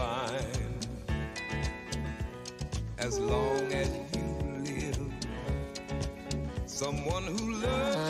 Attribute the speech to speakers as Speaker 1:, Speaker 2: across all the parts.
Speaker 1: find as long as you live someone who loves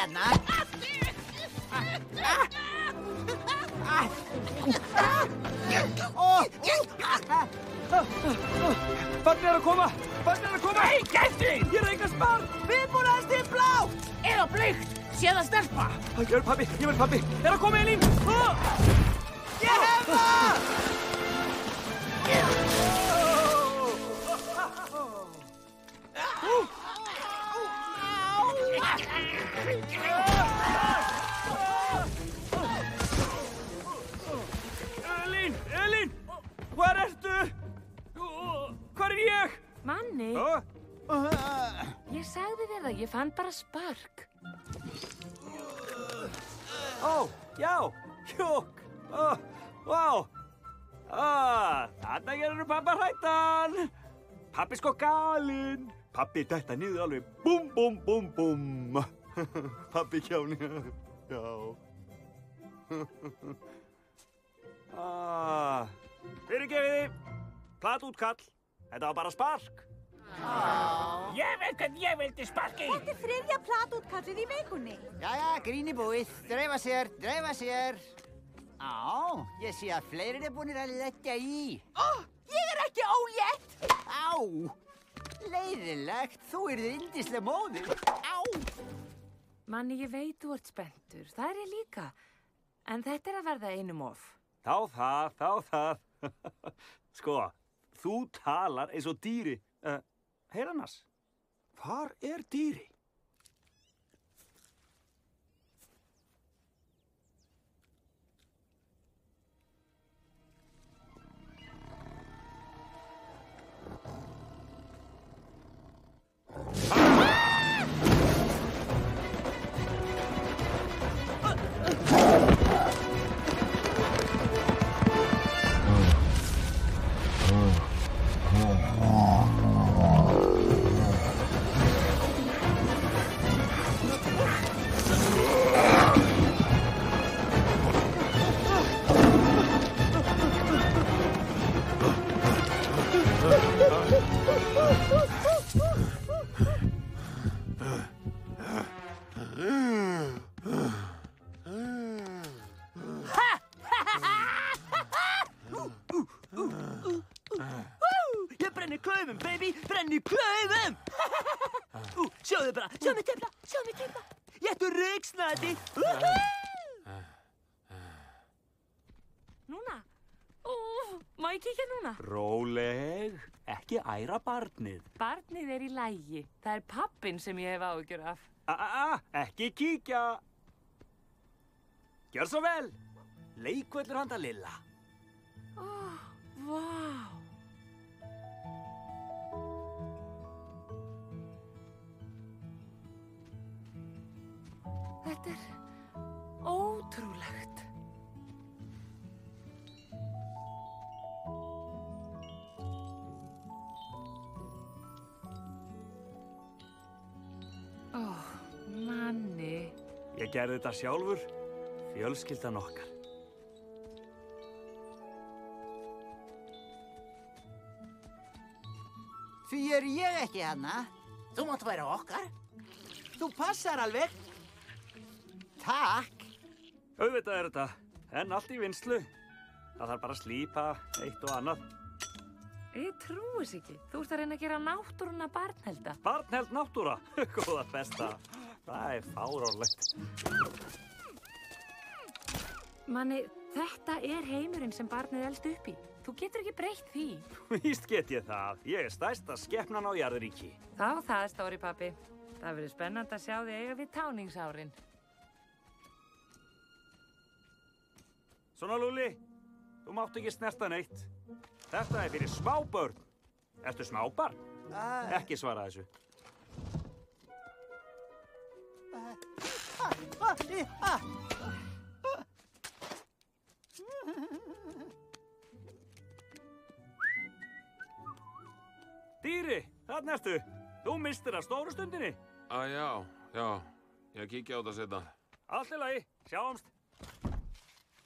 Speaker 2: Hana.
Speaker 3: Barn er að koma! Barn er að koma! Nei, gæsti! Ég er eitthvað spar!
Speaker 2: Við erum búin að stifla á.
Speaker 4: Eða bleikt, sé það stelpa.
Speaker 3: Ég er pabbi, ég er pabbi! Er að koma Elín!
Speaker 2: Ég hef það!
Speaker 4: Spark.
Speaker 3: Ó, já, hjók, ó. Ó, þarna gerur pappa hrættan. Pappi sko galinn. Pappi detta niður alveg búm, búm, búm, búm. Pappi kjáni, já. Ah, fyrirgefiði, platt útkall. Þetta var bara spark.
Speaker 4: Ég veit hvað ég vildi sparki.
Speaker 5: Þetta er þriðja platútkallið í vikunni.
Speaker 2: Jæja, gríni búið. Dreifa sér, dreifa sér. Á, ég sé að fleiri er búinir að leggja í.
Speaker 5: Ó, ég er ekki ólétt.
Speaker 2: Á, leiðilegt. Þú er þið indislega móðir. Á.
Speaker 4: Manni, ég veit þú ert spenntur, það er ég líka. En þetta er að verða einum of.
Speaker 3: Þá það, þá það. sko, þú talar eins og dýri. Uh, Heyr annars, hvar er dýri?
Speaker 2: Ég brenni klaufum, baby, brenni klaufum! Ú, sjáðu bara, sjáðu mig tefla, sjáðu mig tefla. Ég ættu rauksnæti.
Speaker 4: Núna? Ó, má ég kíkja núna?
Speaker 3: Róleg, ekki æra barnið.
Speaker 4: Barnið er í lægi. Það er pappin sem ég hef áhugjur af.
Speaker 3: A -a -a, ekki kíkja. Gjör svo vel. Leikvöllur handa Lilla.
Speaker 4: Vá! Þetta er ótrúlegt.
Speaker 3: Ég gerði þetta sjálfur. Fjölskyldan okkar.
Speaker 2: Því er ég ekki hana. Þú mátt vera okkar. Þú passar alveg. Takk.
Speaker 3: Auðvitað er þetta. En allt í vinslu. Það þarf bara að slípa eitt og annað.
Speaker 4: Ég trúi þess ekki. Þú ert að reyna að gera náttúruna barnhelda.
Speaker 3: Barnheld náttúra. Góða besta. Það er fáránlegt.
Speaker 4: Manni, þetta er heimurinn sem barnið elst upp í. Þú getur ekki breytt því.
Speaker 3: Víst get ég það. Ég er stærsta skeppnan á jarðuríki.
Speaker 4: Þá það, stóri pappi. Það verður spennand að sjá þig eiga við táningsárin.
Speaker 3: Svona, Lúli. Þú mátt ekki snerta neitt. Þetta er fyrir smábörn. Ertu smábarn?
Speaker 2: Ah,
Speaker 3: Ekki svara þessu.
Speaker 2: Ah, eh, ah.
Speaker 3: Dýri, þarna ertu. Þú mistir að stóru stundinni.
Speaker 6: Æ, já, já, ég kíkja á þetta setna.
Speaker 3: Allt í lagi, sjáumst.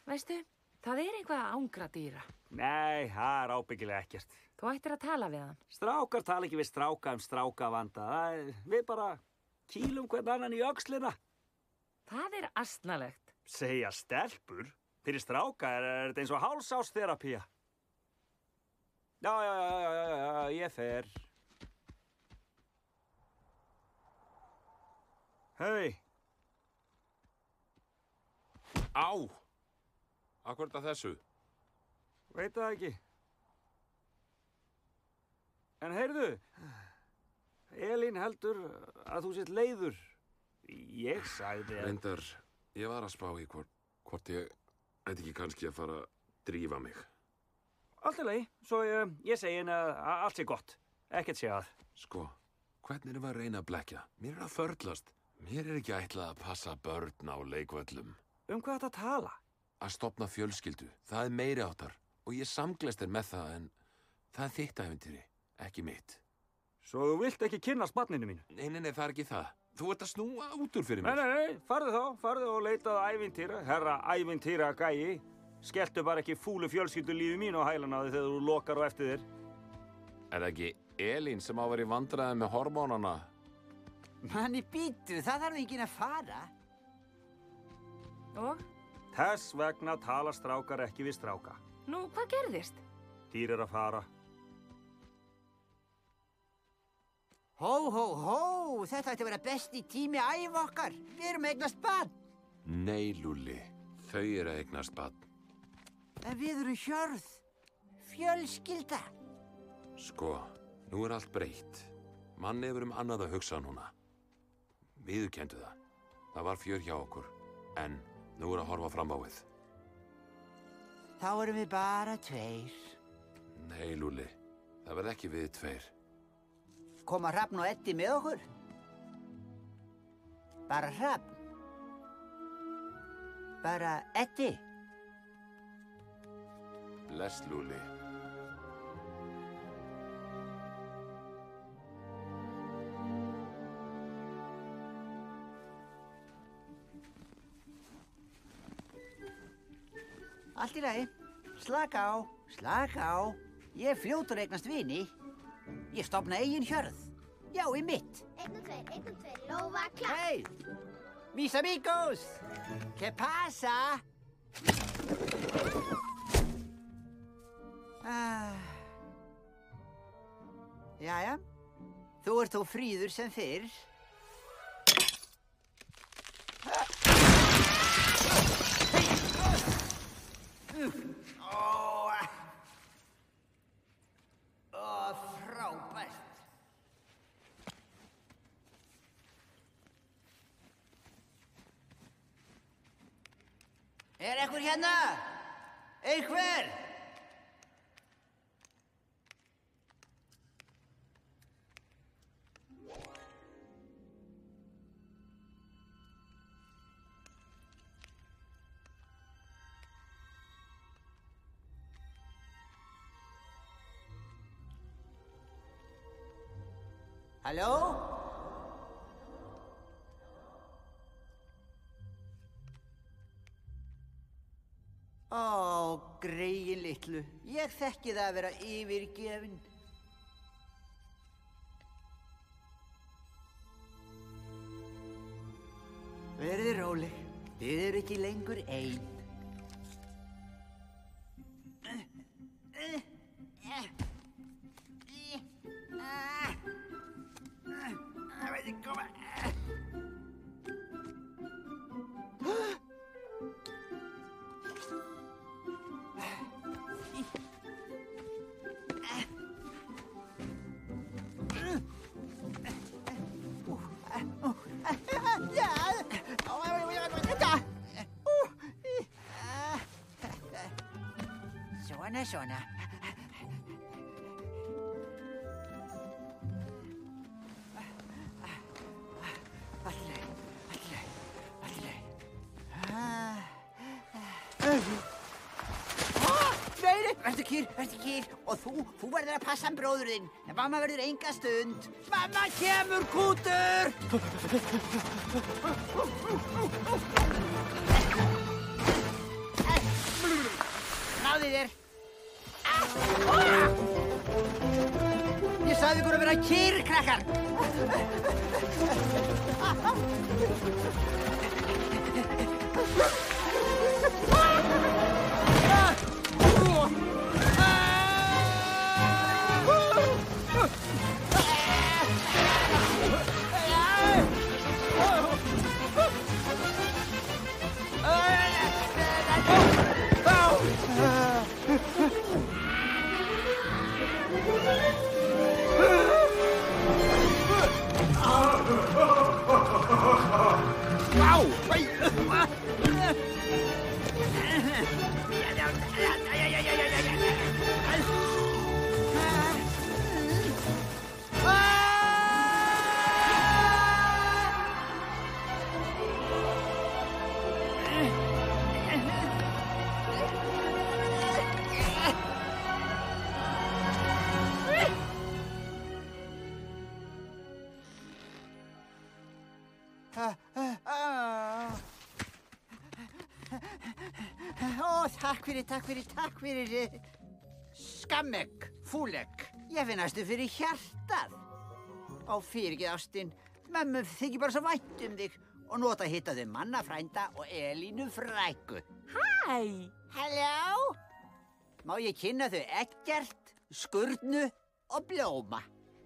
Speaker 4: Veistu, það er eitthvað að ángra dýra.
Speaker 3: Nei, það er ábyggilega ekkert.
Speaker 4: Þú ættir að tala við hann.
Speaker 3: Strákar tala ekki við stráka um stráka vanda. Það er, við bara kýlum hvern annan í öxlina.
Speaker 4: Það er astnalegt.
Speaker 3: Segja stelpur? Fyrir stráka er, er þetta eins og hálsásþerapía. Já, já, já, já, já, já, já, ég fer. Hei,
Speaker 6: Á! Akkur þetta þessu?
Speaker 3: veit það ekki. En heyrðu, Elín heldur að þú sett leiður. Ég sagði að...
Speaker 6: Reyndar, ég var að spá í hvort, hvort ég ætti ekki kannski að fara að drífa mig.
Speaker 3: Allt í lagi, svo ég, ég segi henni að allt sé gott. Ekkert sé að.
Speaker 6: Sko, hvernig erum við að reyna að blekja? Mér er að förlast. Mér er ekki ætlað að passa börn á leikvöllum.
Speaker 3: Um hvað þetta tala?
Speaker 6: Að stopna fjölskyldu, það er meiri áttar. Og ég samglest er með það, en það er þitt æfintýri, ekki mitt.
Speaker 3: Svo þú vilt ekki kynnast barninu mínu?
Speaker 6: Nei, nei, nei, það er ekki það. Þú ert að snúa út úr fyrir
Speaker 3: Nei,
Speaker 6: mér.
Speaker 3: nei, nei, farðu þá, farðu og leitað ævintýra, herra ævintýra gæi. Skelltu bara ekki fúlu fjölskyldu lífi mínu á hælana á þig þegar þú lokar á eftir þér.
Speaker 6: Er það ekki Elín sem á að vera í vandræði með hormónana?
Speaker 2: Manni býtu, það þarf ekki að fara.
Speaker 4: Og?
Speaker 3: Þess vegna tala strákar ekki við stráka.
Speaker 4: Nú, hvað gerðist?
Speaker 3: Dýr er að fara.
Speaker 2: Hó, hó, hó, þetta ætti að vera besti tími æf okkar. Við erum eignast bann.
Speaker 6: Nei, Lúli. Þau eru að eignast bann.
Speaker 2: En við erum hjörð. Fjölskylda.
Speaker 6: Sko, nú er allt breytt. Mann hefur um annað að hugsa núna. Viðurkendu það. Það var fjör hjá okkur. En nú er að horfa fram á við.
Speaker 2: Þá erum við bara tveir.
Speaker 6: Nei, Lúli. Það verð ekki við tveir.
Speaker 2: Koma Hrafn og Eddi með okkur? Bara Hrafn? Bara Eddi?
Speaker 6: Bless, Lúli.
Speaker 2: Allt í lagi. Slaka á, slaka á. Ég fljótur eignast vini. Ég stopna eigin hjörð. Já, í mitt.
Speaker 7: Einn og tveir, einn og tveir, lófa, klapp.
Speaker 2: Hey! Mis amigos! ¿Qué pasa? Ah. Jæja, þú ert þó fríður sem fyrr. Ó, Ó, frábært. Er ekkur hérna? Greiðin litlu. Ég þekki það að vera yfirgefin. Verðið róleg. Þið eru ekki lengur einn. Þú, verður að passa hann bróður þinn. En mamma verður enga stund. Mamma kemur, kútur! Náði þér. Ég sagði ykkur að vera kýr, krakkar. Takk fyrir, takk fyrir, Skammegg, fúlegg Ég finn næstu fyrir hjartað. Ó, fyrir ekki ástin. Mömmu þykir bara svo vænt um þig. Og nota hitta þau manna frænda og Elínu fræku
Speaker 4: Hæ!
Speaker 2: Halló? Má ég kynna þau ekkert, skurnu og blóma?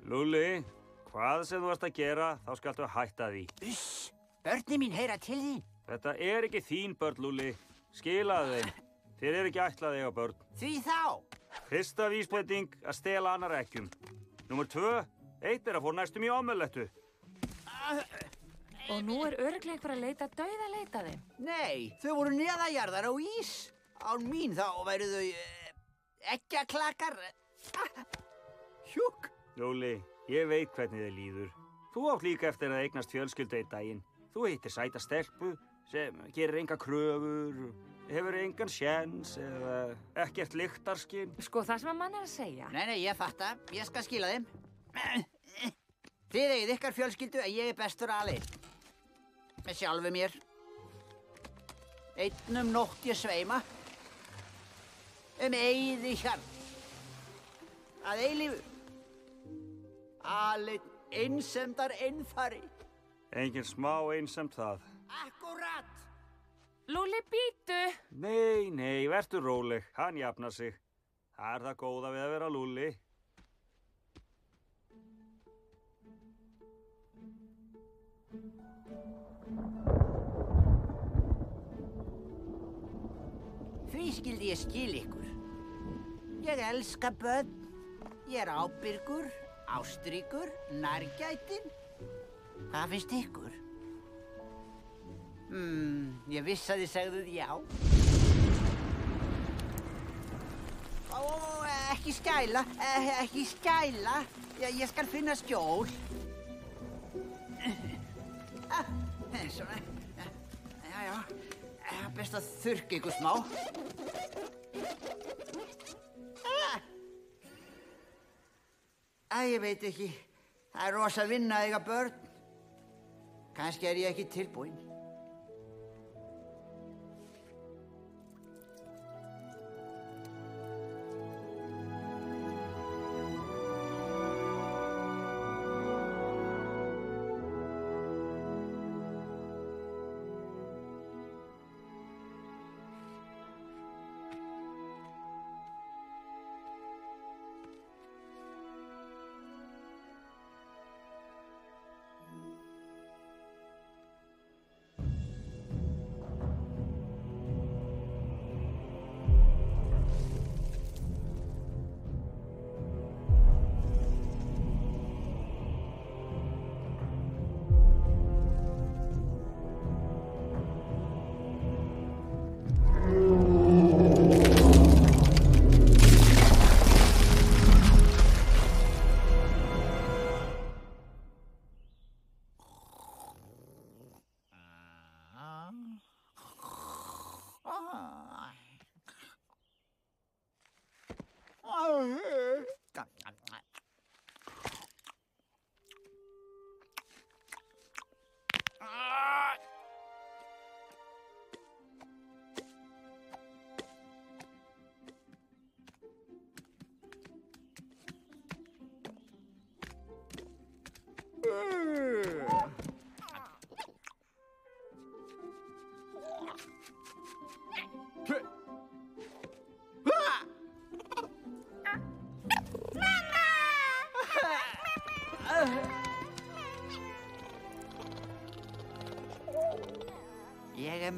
Speaker 3: Lúli, hvað sem þú varst að gera, þá skaltu hætta því.
Speaker 2: Uss, börni mín heyra til þín.
Speaker 3: Þetta er ekki þín börn, Lúli. Skilaðu þeim. Þér er ekki ætlað eiga börn.
Speaker 2: Því þá
Speaker 3: Fyrsta vísbending að stela annar ekkjum. Númer tvö, eitt er að fór næstum í omelettu.
Speaker 4: Og nú er örglega einhver að leita dauða leita þeim.
Speaker 2: Nei, þau voru neðajarðar á ís. Án mín þá væru þau uh, ekkjaklakar. Ah, Hjúk.
Speaker 3: Lúli, ég veit hvernig þið líður. Þú átt líka eftir að eignast fjölskyldu einn daginn. Þú heitir sæta stelpu sem gerir enga kröfur, hefur engan sjens eða ekkert lyktarskinn.
Speaker 4: Sko það sem að mann er að segja.
Speaker 2: Nei, nei, ég fatta. Ég skal skila þeim. Þið eigið ykkar fjölskyldu en ég er bestur alið. Með sjálfu mér. Einn um nótt ég sveima. Um eiði hjarn. Að eilífu. Alið einsemdar einfari.
Speaker 3: Engin smá einsamt það.
Speaker 2: Akkurat.
Speaker 4: Lúli býtu!
Speaker 3: Nei, nei, verður róleg. Hann jafnar sig. Það er það góða við að vera Lúli.
Speaker 2: Því skildi ég skil ykkur. Ég elska börn. Ég er ábyrgur, ástríkur, nærgætin. Hvað finnst ykkur? Hmm, ég viss að þið segðuð já. Ó, ekki skæla, eh, ekki skæla. Ég, ég skal finna skjól. Ah, eh, Svona, eh, já, já, Eh, best að þurrka ykkur smá. Ah. Æ, ég veit ekki. Það er rosa vinna að eiga börn. Kannski er ég ekki tilbúinn. Ég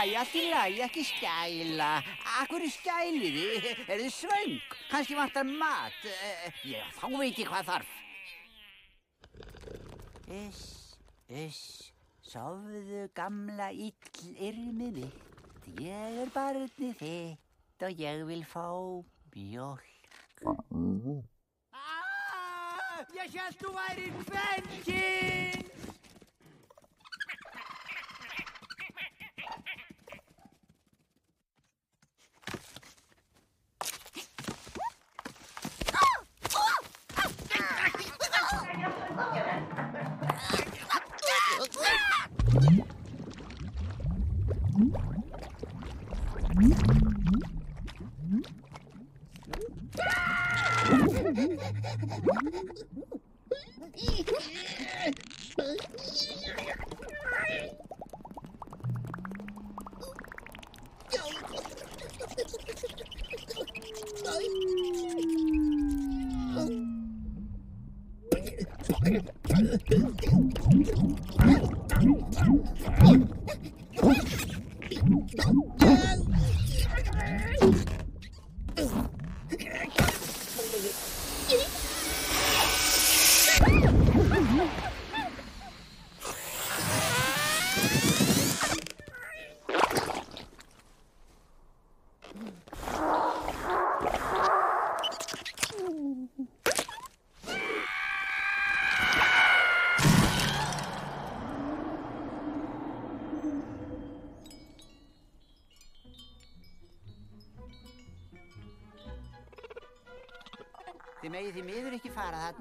Speaker 2: nei, allt í lagi, ekki skæla. Akkur er skælið þið? Er þið svöng? Kanski vantar mat? Eh, Já, þá veit ég hvað þarf. Uss, uss, sofðu gamla illyrmið mitt. Ég er barnið þitt og ég vil fá mjólk. Ah, ég held þú væri kvenkinn! Þið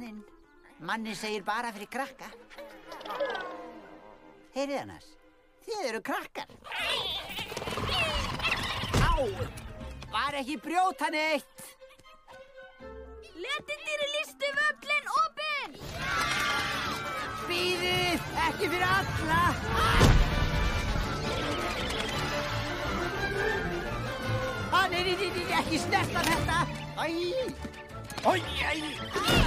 Speaker 2: inn. Manni segir bara fyrir krakka. Heyrið annars, Þið eru krakkar. Á, var ekki brjóta neitt.
Speaker 5: Letindýri listu völlin opinn!
Speaker 2: Býðið, ekki fyrir alla. Ah, nei, nei, nei, nei, ekki snerta þetta. Æ, æ, æ.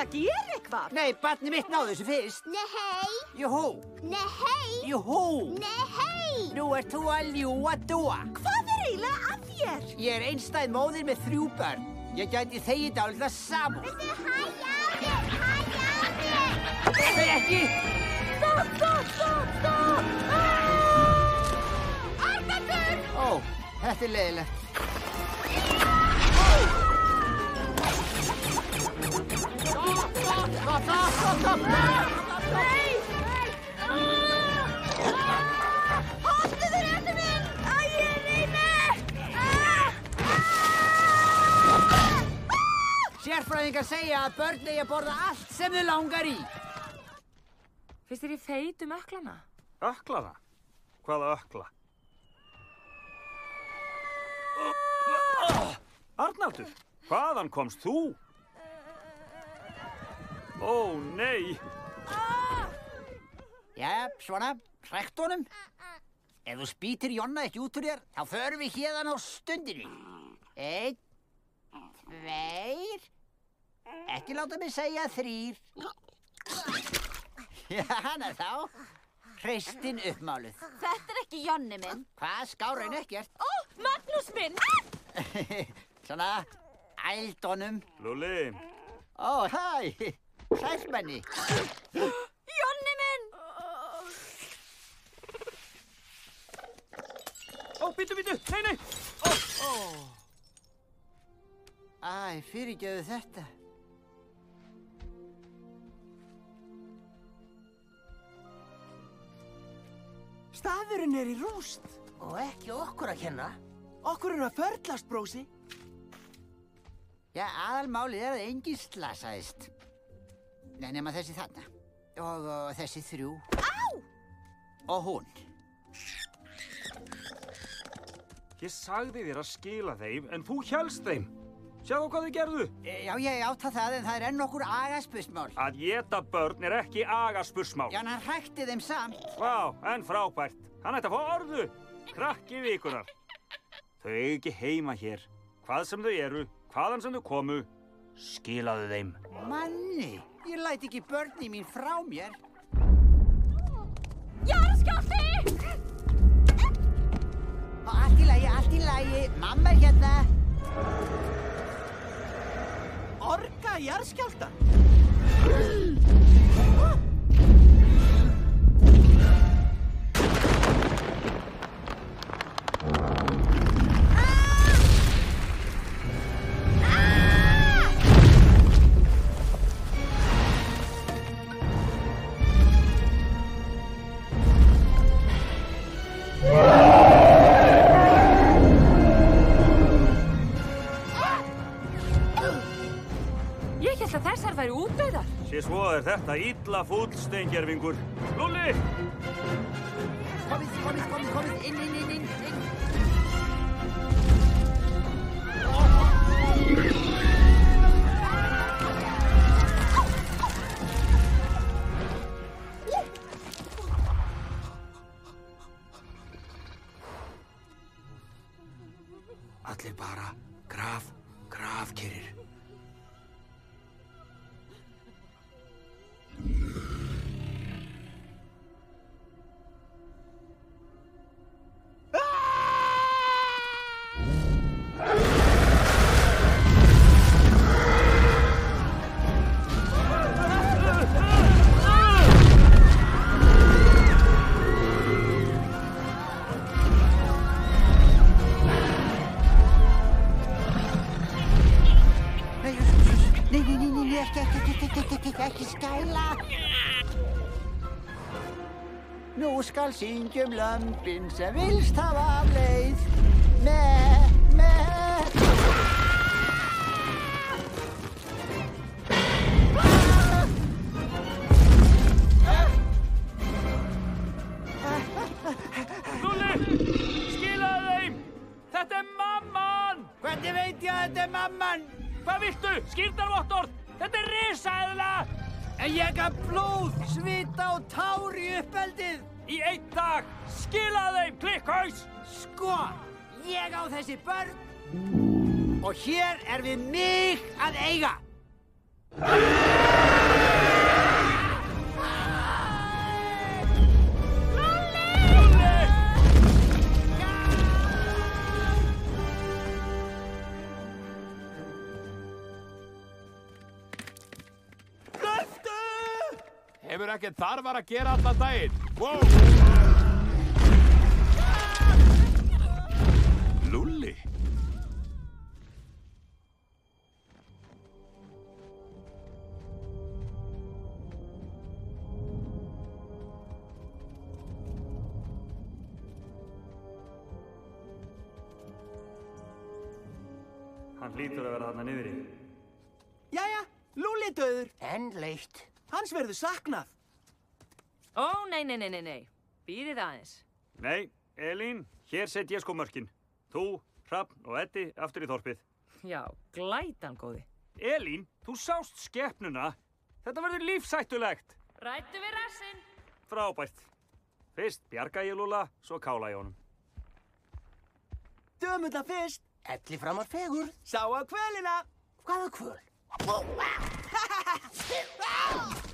Speaker 7: Ekki
Speaker 5: að gera eitthvað?
Speaker 2: Nei, barni mitt náðu þessu fyrst.
Speaker 7: Nei,
Speaker 2: Júhú,
Speaker 7: nei,
Speaker 2: júhú.
Speaker 7: nei.
Speaker 2: Nú ert þú að ljúa dúa.
Speaker 5: Hvað er eiginlega að þér?
Speaker 2: Ég er einstæð móðir með þrjú börn. Ég gæti þegið dálitla saman.
Speaker 7: Viltu hæja á þér, hæja á þér.
Speaker 2: Þetta er ekki.
Speaker 5: Stopp, stopp, stopp, stopp!
Speaker 7: Arnatur!
Speaker 2: Ó, þetta er leiðilegt. Stopp, stopp, stopp, stopp.
Speaker 5: Nei! Haltu þér eftir minn! Æ, ég reyni!
Speaker 2: Sérfræðingar segja að börn eigi að borða allt sem þau langar í.
Speaker 4: Fyrst er ég feit um öklana?
Speaker 3: Öklana? Hvaða ökla? Arnaldur, hvaðan komst þú? Ó, nei.
Speaker 2: Já, svona, hrækt honum. Ef þú spýtir Jonna ekki út úr þér, þá förum við hérðan á stundinni. Einn, tveir, ekki láta mig segja þrýr. Já, hana þá. Hreistin uppmáluð.
Speaker 5: Þetta er ekki Jonni minn.
Speaker 2: Hvað skáraun ekkert?
Speaker 5: Ó, Magnús minn!
Speaker 2: Svona, æld honum.
Speaker 3: Lúli,
Speaker 2: Ó, hæ, sælmenni.
Speaker 5: Jonni minn!
Speaker 3: ó, býtu, býtu, nei, nei.
Speaker 2: Æ, fyrirgjöðu þetta.
Speaker 8: Staðurinn er í rúst.
Speaker 2: Og ekki okkur að kenna.
Speaker 8: Okkur er að förlast, brósi.
Speaker 2: Já, aðalmálið er að enginn slasaðist. Nei, nema þessi þarna. Og, og þessi þrjú. Á! Og hún.
Speaker 3: Ég sagði þér að skila þeim, en þú hélst þeim. Sjáðu hvað þau gerðu.
Speaker 2: E, Já, ég átta það, en það er enn okkur agaspusmál.
Speaker 3: Að geta börn er ekki agaspursmál.
Speaker 2: Já, en hann hrækti þeim samt.
Speaker 3: Vá, en frábært. Hann ætti að fá orðu. Krakki vikunar. Þau eiga ekki heima hér. Hvað sem þau eru, hvaðan sem þau komu, skilaðu þeim.
Speaker 2: Manni, ég læt ekki börni mín frá mér.
Speaker 5: Jarðskjálfti!
Speaker 2: Og allt í lagi, allt í lagi. Mamma er hérna.
Speaker 8: Orka í
Speaker 3: er þetta illa fúll steingerfingur. Lúli!
Speaker 2: Komið, komið, komið, komið, inn, inn, inn, inn, skal syngjum lömpin sem vilst hafa af leið. Me,
Speaker 8: Í
Speaker 3: einn dag, skila þeim, klikkhaus!
Speaker 8: Sko, ég á þessi börn og hér er við mig að eiga.
Speaker 6: Hefur ekkert þarfar að gera allan daginn. Wow! Lúlli?
Speaker 3: Hann hlýtur að vera þarna niðri.
Speaker 8: Jæja, Lúli döður.
Speaker 2: En leitt.
Speaker 8: Hans verður saknað.
Speaker 4: Ó, nei, nei, nei, nei, nei. Býðið aðeins.
Speaker 3: Nei, Elín, hér set ég sko mörkin. Þú, Hrafn og Eddi aftur í þorpið.
Speaker 4: Já, glætan góði.
Speaker 3: Elín, þú sást skeppnuna. Þetta verður lífsættulegt.
Speaker 4: Rættu við rassinn.
Speaker 3: Frábært. Fyrst bjarga ég Lúla, svo kála ég honum.
Speaker 8: Dömunda fyrst.
Speaker 2: Elli framar fegur.
Speaker 8: Sá á kvölina.
Speaker 2: Hvaða kvöl?
Speaker 4: Lúli!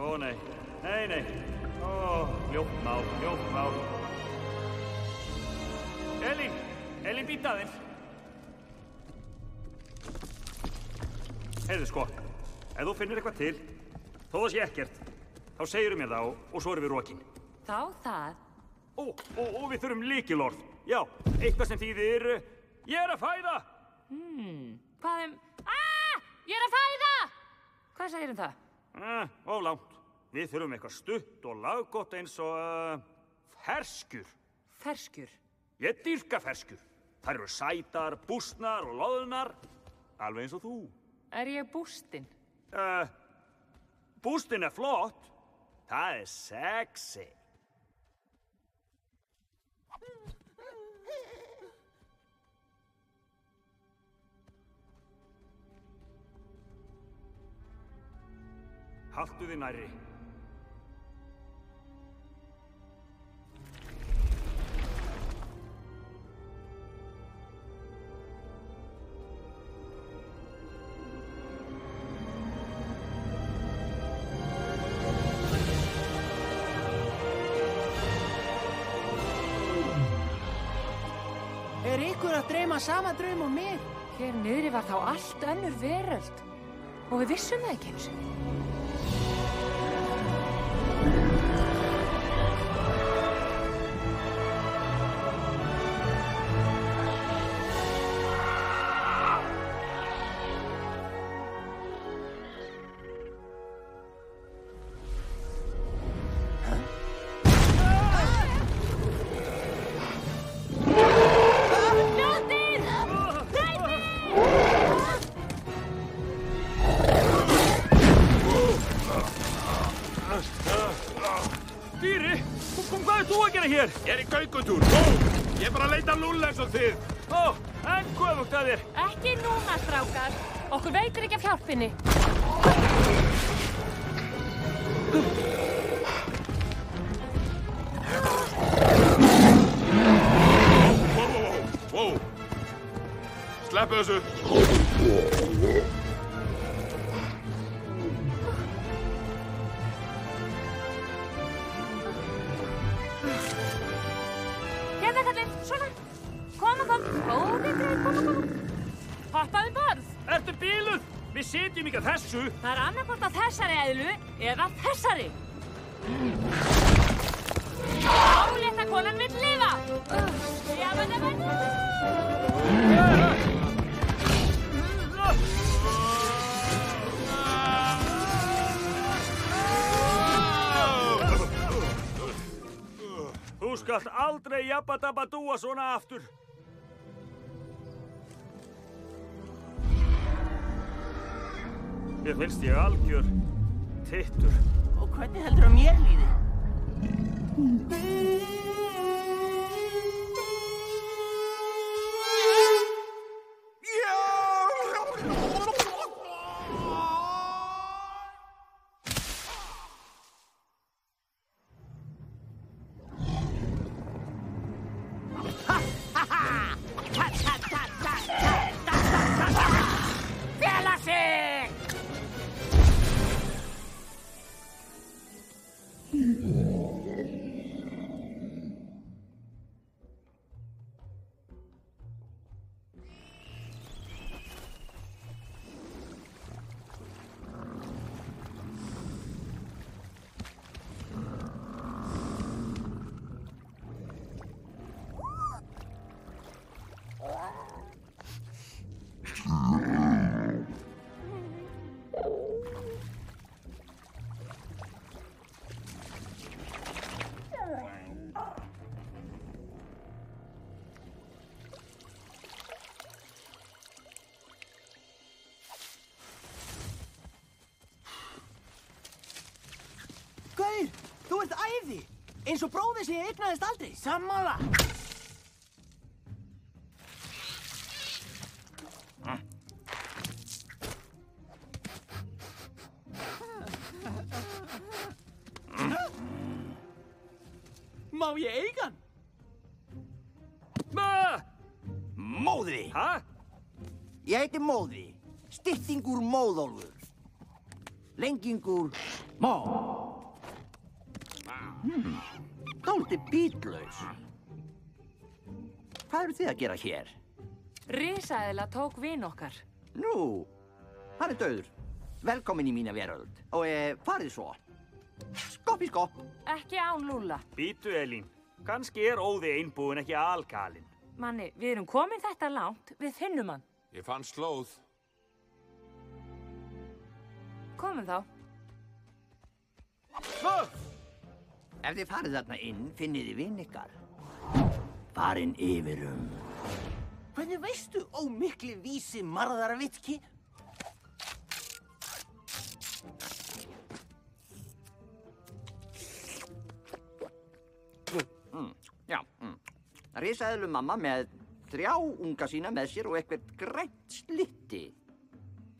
Speaker 3: Ó nei, nei, nei. Ó, ljótt mál. Elín, Elín býta þér. Heyrðu sko, ef þú finnir eitthvað til, þó það sé ekkert, þá segirum mér það og, og svo erum við rókin.
Speaker 4: Þá það.
Speaker 3: Ó, og, og við þurfum líkilorð. Já, eitthvað sem þýðir, uh, ég er að fæða.
Speaker 4: Hmm, hvað um... Ah! Ég er að fæða! Hvað segir um það?
Speaker 3: Uh, of langt. Við þurfum eitthvað stutt og laggott eins og uh, ferskjur.
Speaker 4: Ferskjur.
Speaker 3: Ég dýrka ferskjur. Þær eru sætar, bústnar og loðnar, alveg eins og þú.
Speaker 4: Er ég bústinn?
Speaker 3: Uh, bústin er flott. Það er sexy. Haltu þið nærri.
Speaker 8: Dreyma sama draum og mig?
Speaker 4: Hér niðri var þá allt önnur veröld. Og við vissum það ekki eins og. Ekki jabba-dabba-dúa svona
Speaker 3: aftur. Mér finnst ég algjör tittur.
Speaker 8: Og hvernig heldur það mér líði? Eins og bróðið sem ég eignaðist aldrei. Sammála! Má ég eiga hann?
Speaker 3: Ma!
Speaker 8: Móði!
Speaker 3: Hæ?
Speaker 8: Ég heiti Móði. Styttingur Móðólfur. Lengingur Mó. Hmm. Dáliti bítlaus. Hvað eru þið að gera hér?
Speaker 4: Risaðila tók vin okkar.
Speaker 8: Nú, hann er döður. Velkomin í mína veröld. Og e, farið svo. Skopp í skopp.
Speaker 4: Ekki án Lúlla.
Speaker 3: Býtu, Elín. Kanski er óði einbúin ekki alkalinn.
Speaker 4: Manni, við erum komin þetta langt, við finnum hann.
Speaker 6: Ég fann slóð.
Speaker 4: Komum þá.
Speaker 8: Ef þið farið þarna inn, finnið þið vinn ykkar. Farin yfir um. Hvernig veistu, ó mikli vísi marðaravitki? Mm, já, mm. Risaðlu mamma með þrjá unga sína með sér og eitthvað grænt slitti.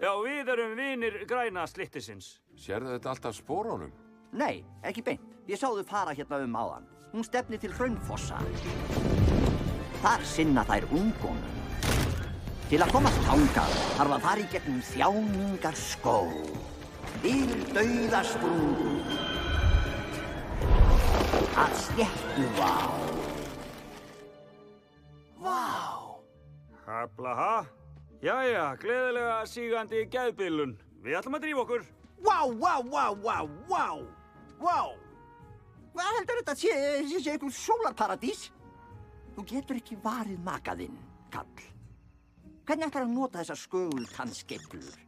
Speaker 3: Já, við erum vinir græna slittisins.
Speaker 6: Sérðu þetta alltaf spórónum?
Speaker 8: Nei, ekki beint. Ég sá þau fara hérna um áðan. Hún stefni til Hraunfossa. Þar sinna þær ungunum. Til að komast þangað þarf að fara í gegnum þjáningar skó. Yfir dauða sprungur. Að sléttu vá. Vá!
Speaker 3: Hafla ha? Jæja, gleðilega sígandi geðbillun. Við ætlum að drífa okkur.
Speaker 8: Vá, vá, vá, vá, vá! Vá! Hvað heldur þetta sé, sé, sé einhver sólarparadís? Þú getur ekki varið makaðinn, kall. Hvernig ætlar að nota þessar skögultannskeiflur?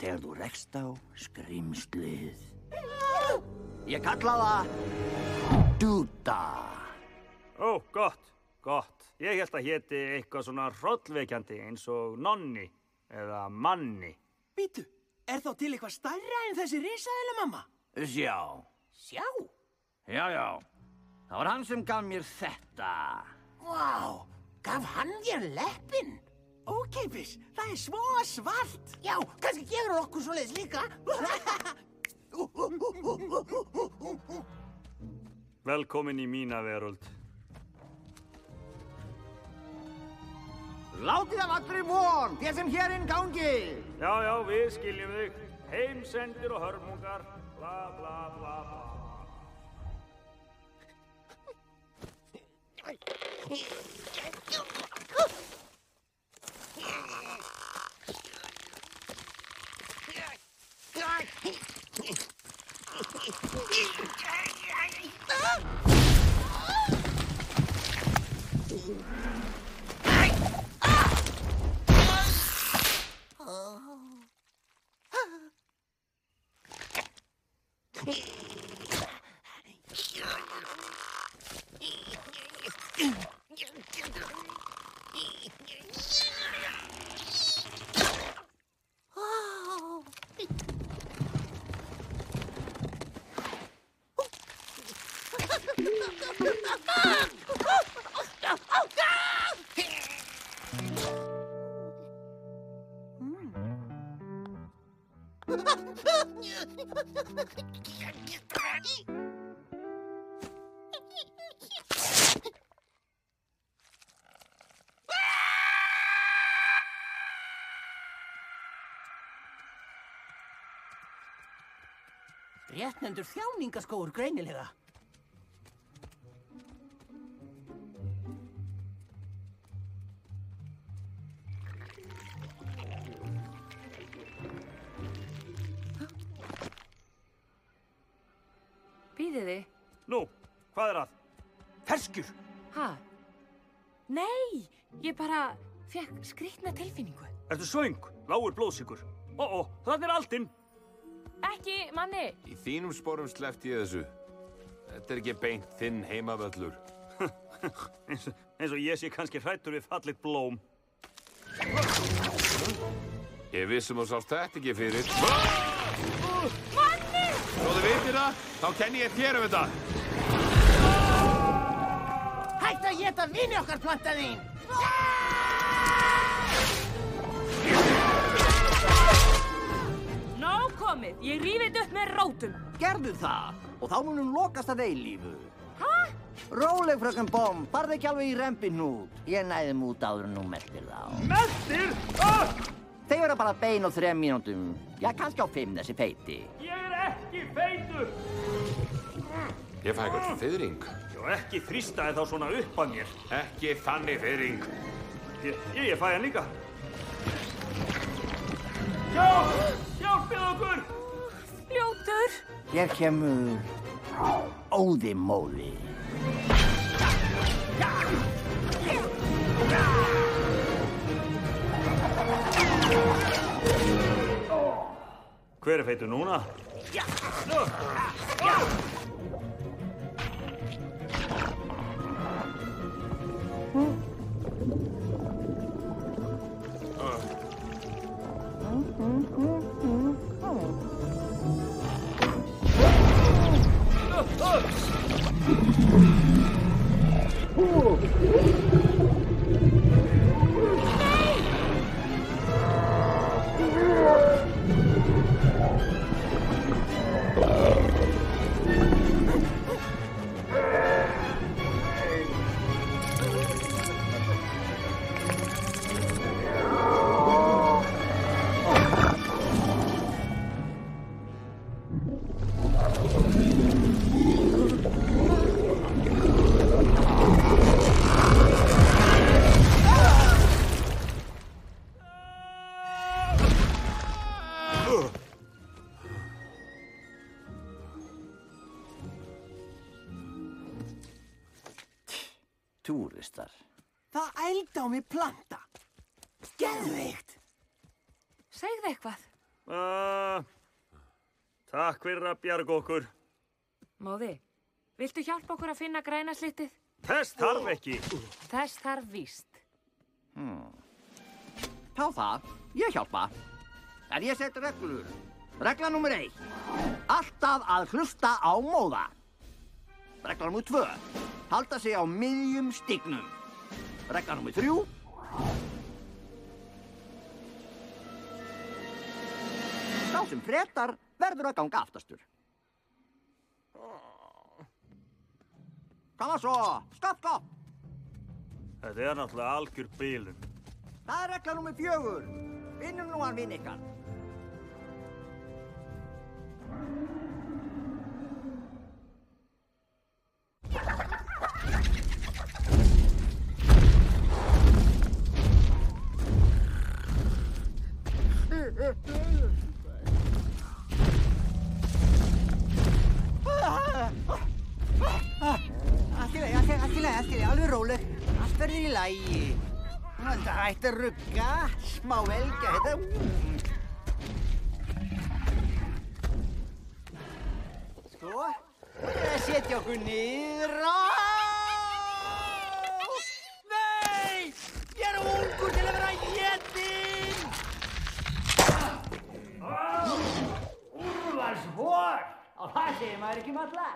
Speaker 8: Þegar þú rekst á skrimslið. Ég kalla það Dúta.
Speaker 3: Ó, gott, gott. Ég held að héti eitthvað svona hrollvekjandi eins og nonni eða manni.
Speaker 9: Býtu, er þá til eitthvað stærra en þessi risaðilega mamma?
Speaker 8: Sjá.
Speaker 9: Sjá.
Speaker 8: Já, já. Það var hann sem gaf mér þetta.
Speaker 9: Vá, gaf hann þér leppin? Ókeipis, það er svo svart. Já, kannski gefur hann okkur svoleiðis líka.
Speaker 3: Velkomin í mína veröld.
Speaker 8: Látið af allri von, þér sem hérinn gangi.
Speaker 3: Já, já, við skiljum þig. Heimsendir og hörmungar, Blah, blah, blah, blah. Oh. Thank you.
Speaker 9: Réttnendur þjáningaskóur greinilega.
Speaker 4: Býðiði.
Speaker 3: Nú, hvað er að? Ferskjur!
Speaker 4: Ha? Nei, ég bara fekk skrýtna tilfinningu.
Speaker 3: Ertu svöng? Lágur blóðsikur? Ó, ó, þannig er aldinn!
Speaker 4: Manni.
Speaker 6: Í þínum sporum slefti ég þessu. Þetta er ekki beint þinn heimavöllur.
Speaker 3: eins, eins og ég sé kannski hrættur við fallit blóm.
Speaker 6: Ég vissum að sást þetta ekki fyrir.
Speaker 4: Manni!
Speaker 6: Svo þið veitir það, þá kenni ég þér um þetta.
Speaker 9: Hætt að geta vini okkar planta
Speaker 4: komið, ég rífið upp með rótum.
Speaker 8: Gerðu það og þá munum lokast að eilífu.
Speaker 4: Hæ?
Speaker 8: Róleg, fröken Bóm, farðu ekki alveg í rempin út. Ég næðum út áður en þú meldir þá.
Speaker 3: Meldir? Ah!
Speaker 8: Þeir vera bara bein á þrem mínútum. Já, kannski á fimm þessi feiti.
Speaker 3: Ég er ekki feitur!
Speaker 6: Ég fæ eitthvað fyrring.
Speaker 3: Já, ekki þrýstaði þá svona upp að mér.
Speaker 6: Ekki þannig fyrring.
Speaker 3: Ég, ég, ég fæ hann líka. Hjálp! Hjálpið okkur!
Speaker 4: Fljótur.
Speaker 8: Hér kemur óðimóði.
Speaker 3: Hver er feitur núna?
Speaker 9: Ooh. Ældi á mig planta. Geðveikt.
Speaker 4: Segðu eitthvað.
Speaker 3: Uh, takk fyrir að bjarga okkur.
Speaker 4: Móði, viltu hjálpa okkur að finna græna slittið?
Speaker 3: Þess þarf ekki.
Speaker 4: Þess þarf víst.
Speaker 8: Tá það, ég hjálpa. En ég set reglur. Regla nummer eitt. Alltaf að hlusta á móða. Regla nummer tvö. Halda sig á miðjum stignum. Regla nummer þrjú. Sá sem fréttar verður að ganga aftastur. Koma svo, stopp, stopp.
Speaker 3: Þetta er náttúrulega algjör bílun.
Speaker 8: Það er regla nummer fjögur. Finnum nú hann vinn ykkar.
Speaker 2: Hætti að rugga, smá velga, þetta... Sko, setja okkur niður á... Nei! Ég er ungur til að vera getinn! Úrvalsvor! Og það segir maður ekki um alla.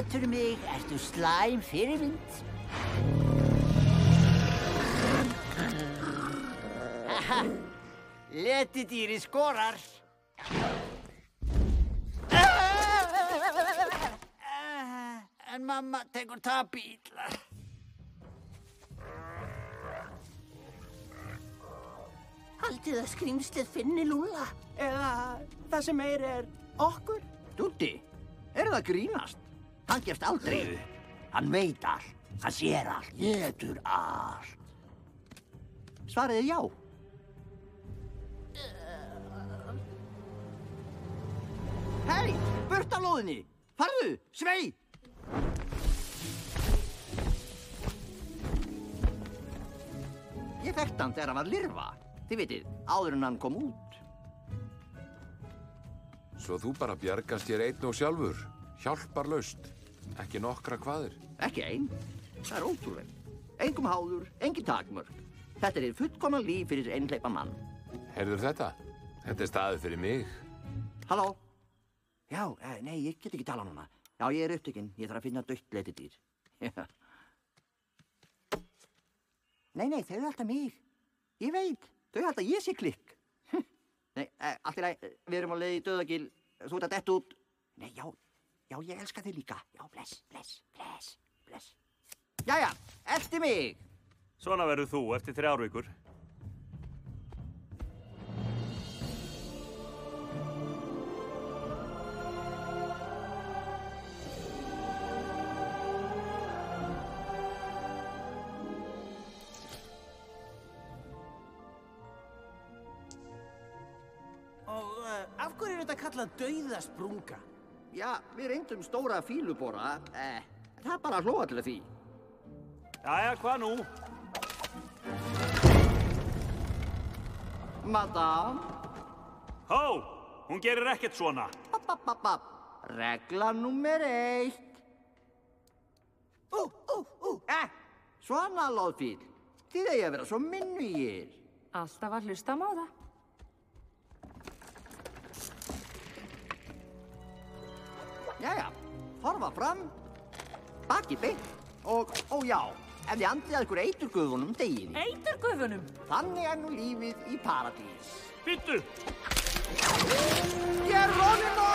Speaker 2: Getur mig, ertu slæm fyrirmynd. Aha, letidýri skorar. En mamma tekur tap í illa.
Speaker 9: Haldið að skrýmslið finni Lúlla. Eða það sem meir er okkur.
Speaker 8: Dúddi, er það grínast? Hann gefst aldrei upp. Hann veit allt. Hann sér allt. Getur allt. Svarið er já. Hei, burt af lóðinni. Farðu, svei. Ég þekkti hann þegar hann var lirfa. Þið vitið, áður en hann kom út.
Speaker 6: Svo þú bara bjargast þér einn og sjálfur. Hjálpar laust. Ekki nokkra hvaðir.
Speaker 8: Ekki einn. Það er ótrúlega. Engum háður, engin takmörk. Þetta er fullkomna líf fyrir einhleipa mann.
Speaker 6: Heyrður þetta? Þetta er staðið fyrir mig.
Speaker 8: Halló? Já, eh, nei, ég get ekki tala núna. Já, ég er upptökinn. Ég þarf að finna dött leitidýr. nei, nei, þau er alltaf mig. Ég veit. Þau er alltaf ég sé klikk. nei, eh, allt í lagi. Við erum á leið í döðagil. Þú ert að detta út. Nei, já, já, ég elska þig líka. Já, bless, bless, bless, bless. Jæja, eldi mig.
Speaker 3: Svona verður þú eftir þrjár vikur.
Speaker 9: Og uh, af hverju er þetta kallað dauðasprunga?
Speaker 8: Já, við reyndum stóra fílubora. Eh, það er bara að hlóa til því.
Speaker 3: Jæja, hvað nú?
Speaker 8: Madame,
Speaker 3: Hó, hún gerir ekkert svona.
Speaker 8: bap, bap, bap, bap. Regla nummer eitt.
Speaker 9: Ú, ú, ú.
Speaker 8: Eh, svona loðfíl. Þið eigi að vera svo minnugir.
Speaker 4: Alltaf að hlusta á móða.
Speaker 8: Jæja, horfa fram, baki beint og, ó já, ef þið andið að ykkur eiturgufunum degið.
Speaker 4: Eitur gufunum.
Speaker 8: Þannig er nú lífið í paradís.
Speaker 3: Býttu!
Speaker 8: Geronimo!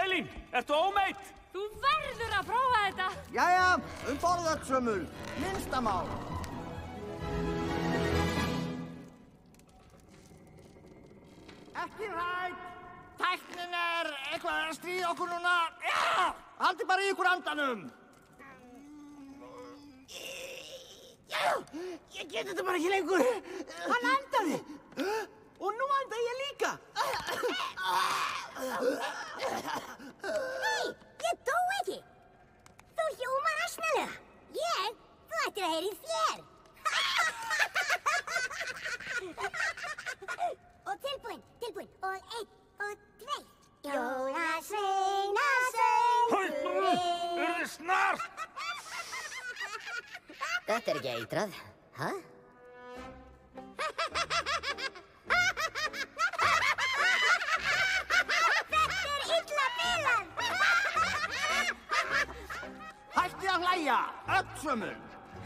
Speaker 3: Elín, ertu ómeitt?
Speaker 4: Þú verður að prófa þetta.
Speaker 8: Jæja, borðatsömmul, minnstamál. Ekki hrætt! Tæknin er eitthvað að stríða okkur núna. Já! Haldi bara í ykkur andanum.
Speaker 9: Já, ég get þetta bara ekki lengur. Hann andaði. Og nú anda ég líka.
Speaker 7: Nei, ég dó ekki. Asnalega. Ég, þú ættir að heyri þér. og tilbúin, tilbúin. Og einn og tveir. Jólasveina
Speaker 3: Urðu snart!
Speaker 10: Þetta er ekki eitrað. Hæ?
Speaker 7: Þetta er illa bilað.
Speaker 8: Hætti að hlæja, öll sömmul.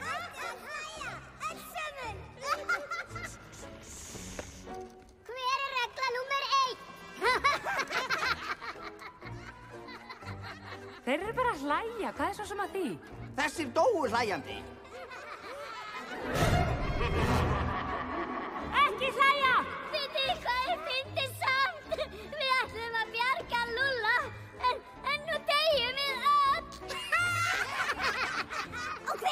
Speaker 7: Hætti að hlæja, öll sömul. Hver er regla nummer eitt?
Speaker 4: Þeir eru bara að hlæja. Hvað er svo sem að því?
Speaker 8: Þessir dóu hlæjandi.
Speaker 4: Ekki hlæja!
Speaker 7: Þið hvað ég fyndi samt? Við ætlum að bjarga Lúlla,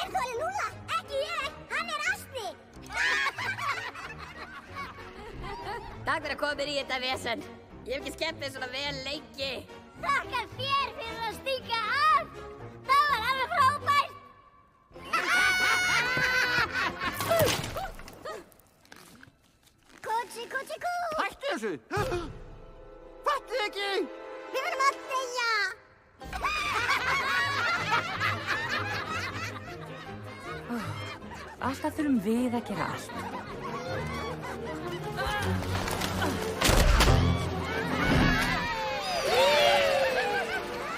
Speaker 7: Þeir þóli núla, ekki ég, hann er asni.
Speaker 10: Takk fyrir að koma mér í þetta vesen. Ég hef ekki skemmt þig svona vel lengi.
Speaker 7: Þakkar þér fyrir að stinga af. Það var alveg frábært. Kótsi, kótsi, kótsi.
Speaker 8: Hætti þessu. Hætti ekki.
Speaker 7: Við verðum að deyja.
Speaker 4: Alltaf þurfum við að gera allt.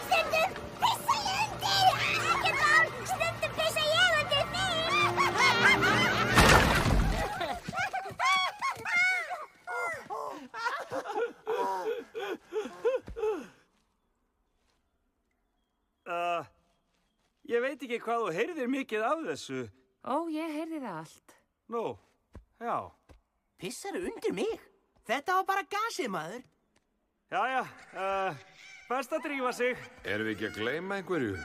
Speaker 7: Stundum pissa ég undir! Ekkert mál! Stundum pissa ég undir
Speaker 3: Uh, ég veit ekki hvað þú heyrðir mikið af þessu.
Speaker 4: Ó, ég heyrði það allt.
Speaker 3: Nú, já.
Speaker 9: Pissar undir mig? Þetta var bara gasið, maður.
Speaker 3: Jæja, uh, best að drífa sig.
Speaker 6: Erum við ekki að gleyma einhverju?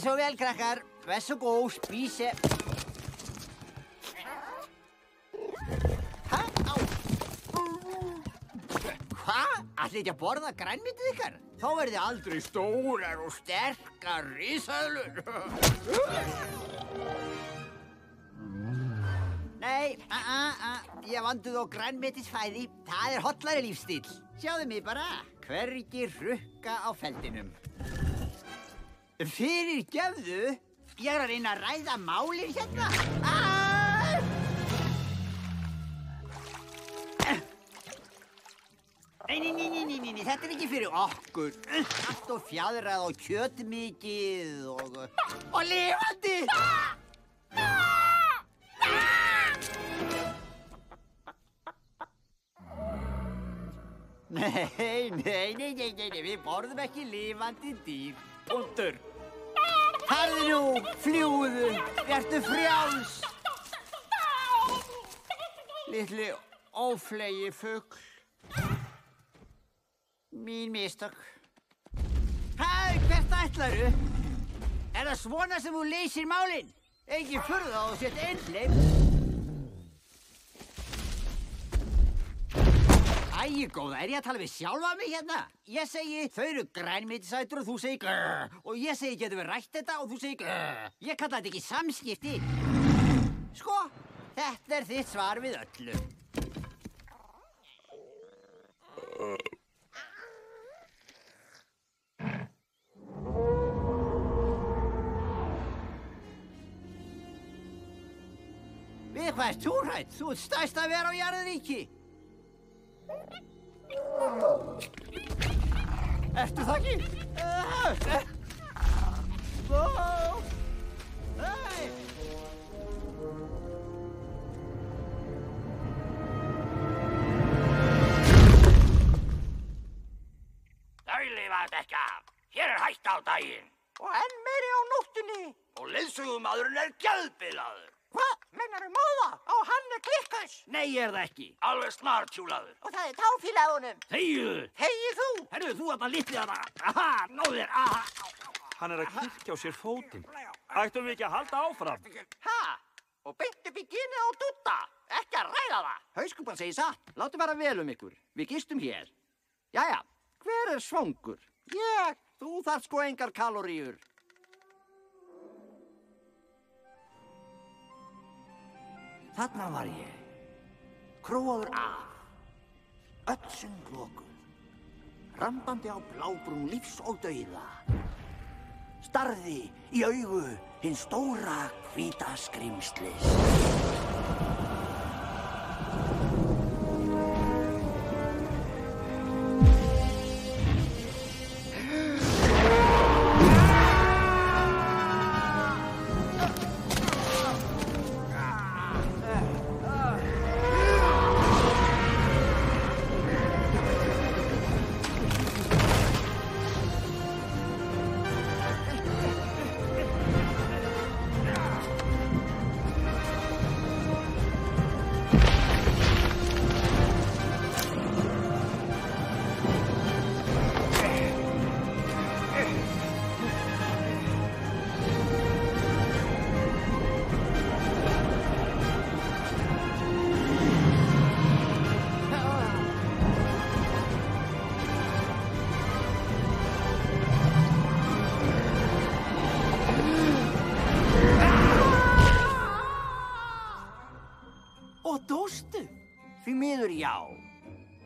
Speaker 7: Svo
Speaker 2: vel, krakkar. Vær svo góð, spíse. Hæ? Á. Hvað? Allir ekki að borða grænmyndið ykkar? Þá verði aldrei stórar og sterkar risaðlur. Nei, a -a -a. ég vanduð á grænmyndisfæði. Það er hotlari lífstíl. Sjáðu mig bara. Hvergi rukka á feldinum. Fyrir gefðu, ég er að reyna að ræða málir hérna. Ah! Nei, nei, nei, nei, nei, nei, þetta er ekki fyrir okkur. Allt og fjadrað og kjöt mikið og... Og lifandi! Nei, nei, nei, nei, nei, við borðum ekki lifandi dýr. Puntur. Harði nú, fljúðu, vertu frjáls. Litli óflegi fugl. Mín mistök. Hæ, hvert ætlaru? Er það svona sem þú leysir málinn? Ekki furða á að setja einhleip. Ægir góða, er ég að tala við sjálfa mig hérna? Ég segi, þau eru grænmyndisætur og þú segir grrr. Og ég segi, getum við rætt þetta og þú segir grrr. Ég kalla þetta ekki samskipti. Sko, þetta er þitt svar við öllu. Við hvað er þú hrætt? Þú ert stærst að vera á jarðaríki. Ertu það ekki? Vó! Hei!
Speaker 11: Þaulifandekka, hér er hægt á daginn.
Speaker 8: Og enn meiri á nóttunni.
Speaker 11: Og leiðsugumadurinn er gæðbilaður.
Speaker 8: Hvað? Mennar um móða? Á hann er klikkus.
Speaker 3: Nei, ég er það ekki.
Speaker 11: Alveg snartjúlaður.
Speaker 8: Og það er táfíla á honum.
Speaker 3: Þegiðu!
Speaker 8: Þegið þú?
Speaker 3: Herru, þú að það litli þarna. Aha, náðu þér. Aha. Hann er að kirkja á sér fótinn. Ættum við ekki að halda áfram?
Speaker 8: Ha? Og beint upp í gynið á dutta. Ekki að ræða það. Hauskupan segir satt. Láttu vera vel um ykkur. Við gistum hér. Jæja, hver er svangur? Ég. Þú þarf sko engar kaloríur. Þarna var ég. Króaður af. Öll sem lokuð. Rambandi á blábrún lífs og dauða. Starði í augu hinn stóra hvíta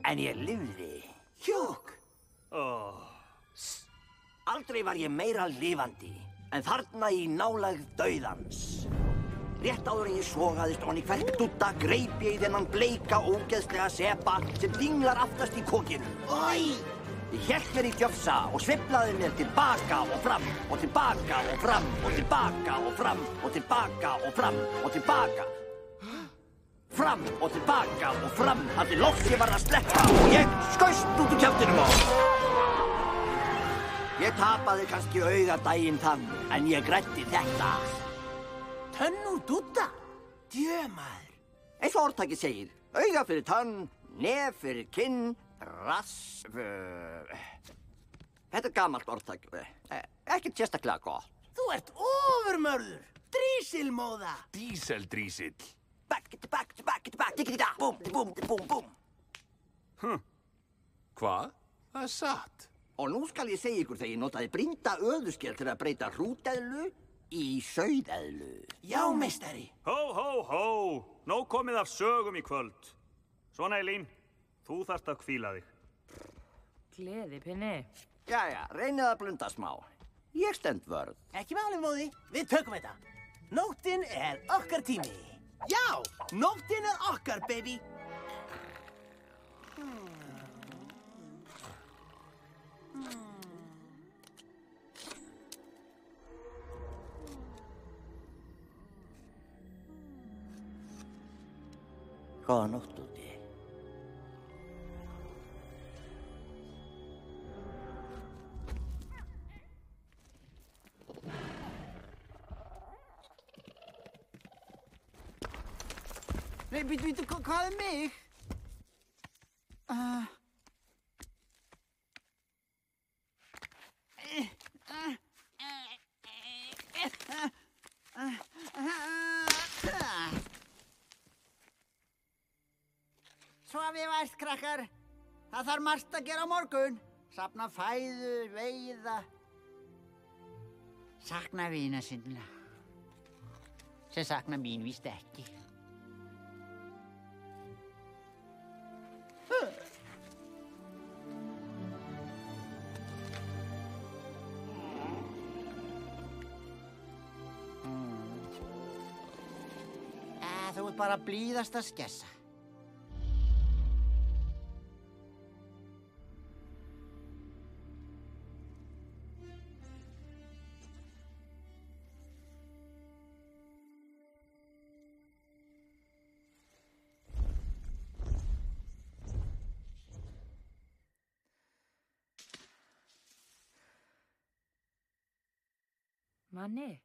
Speaker 8: En ég lifði.
Speaker 9: Hjúk,
Speaker 3: Oh.
Speaker 8: Aldrei var ég meira lifandi en þarna í nálægð dauðans. Rétt áður en ég sogaðist og hann í hvert dutta greip ég í þennan bleika ógeðslega sepa sem dinglar aftast í kokinu. Æ! Ég held mér í djöfsa og sviflaði mér tilbaka og fram og tilbaka og fram og tilbaka og fram og tilbaka og fram og tilbaka. Fram og tilbaka og fram þar til loks ég var að sleppa og ég skaust út úr kjaftinum á. Ég tapaði kannski auga daginn þann, en ég grætti þetta.
Speaker 9: tönn úr dúta. Djömaður.
Speaker 8: Eins og orðtækið segir, auga fyrir tönn, nef fyrir kinn, rass... Þetta er gamalt orðtæk, uh, ekkert sérstaklega gott.
Speaker 9: Þú ert ofurmörður. Drísilmóða.
Speaker 6: Díseldrísill.
Speaker 8: Back, it, back, it, back, it, back, it, da, búm, di, búm, di, búm, búm.
Speaker 6: Hvað? Það er satt.
Speaker 8: Og nú skal ég segja ykkur þegar ég notaði brinda öðuskjál til að breyta hrúteðlu í sauðeðlu.
Speaker 9: Já, meistari.
Speaker 3: Hó, hó, hó. Nó komið af sögum í kvöld. Svona, Elín, þú þarft að hvíla þig.
Speaker 4: Gleði, Pinni.
Speaker 8: Jæja, reynið að blunda smá. Ég stend vörð.
Speaker 9: Ekki máli, móði. Við tökum þetta. Nóttin er okkar tími. Já, nóttin er okkar, baby.
Speaker 8: Góða nótt
Speaker 2: býtu, býtu, hva- hvað er mig? Uh. Við vært, krakkar. Það þarf margt að gera morgun. Sapna fæðu, veiða. Sakna vina sinna. Sem sakna mín víst ekki. Þú ert bara blíðast að skessa.
Speaker 4: Manni.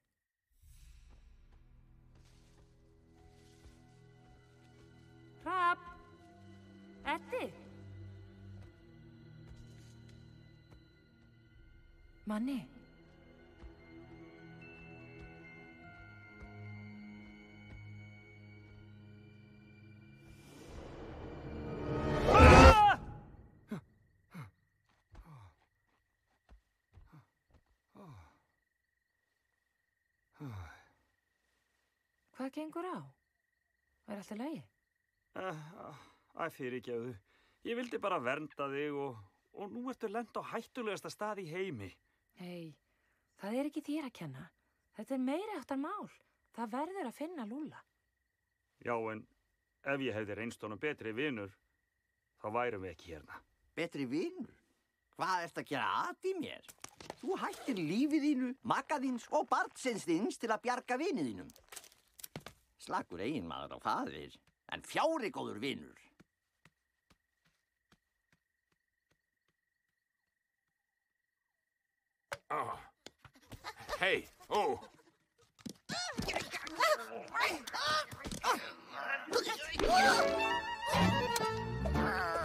Speaker 4: Rapp. Eddi. Manni. Hvað gengur á? Er allt í lagi?
Speaker 3: Æ, fyrirgefðu. Ég vildi bara vernda þig og, og nú ertu lent á hættulegasta stað í heimi.
Speaker 4: Hei, það er ekki þér að kenna. Þetta er meiri áttar mál. Það verður að finna Lúlla.
Speaker 3: Já, en ef ég hefði reynst honum betri vinur, þá værum við ekki hérna.
Speaker 8: Betri vinur? Hvað ert að gera að í mér? Þú hættir lífið þínu, maka þíns og barnsins þíns til að bjarga vinið þínum. Slakur eiginmaður á faðir, en fjári góður vinnur. Oh.
Speaker 6: Ah. Hei, ó! Oh. Ah!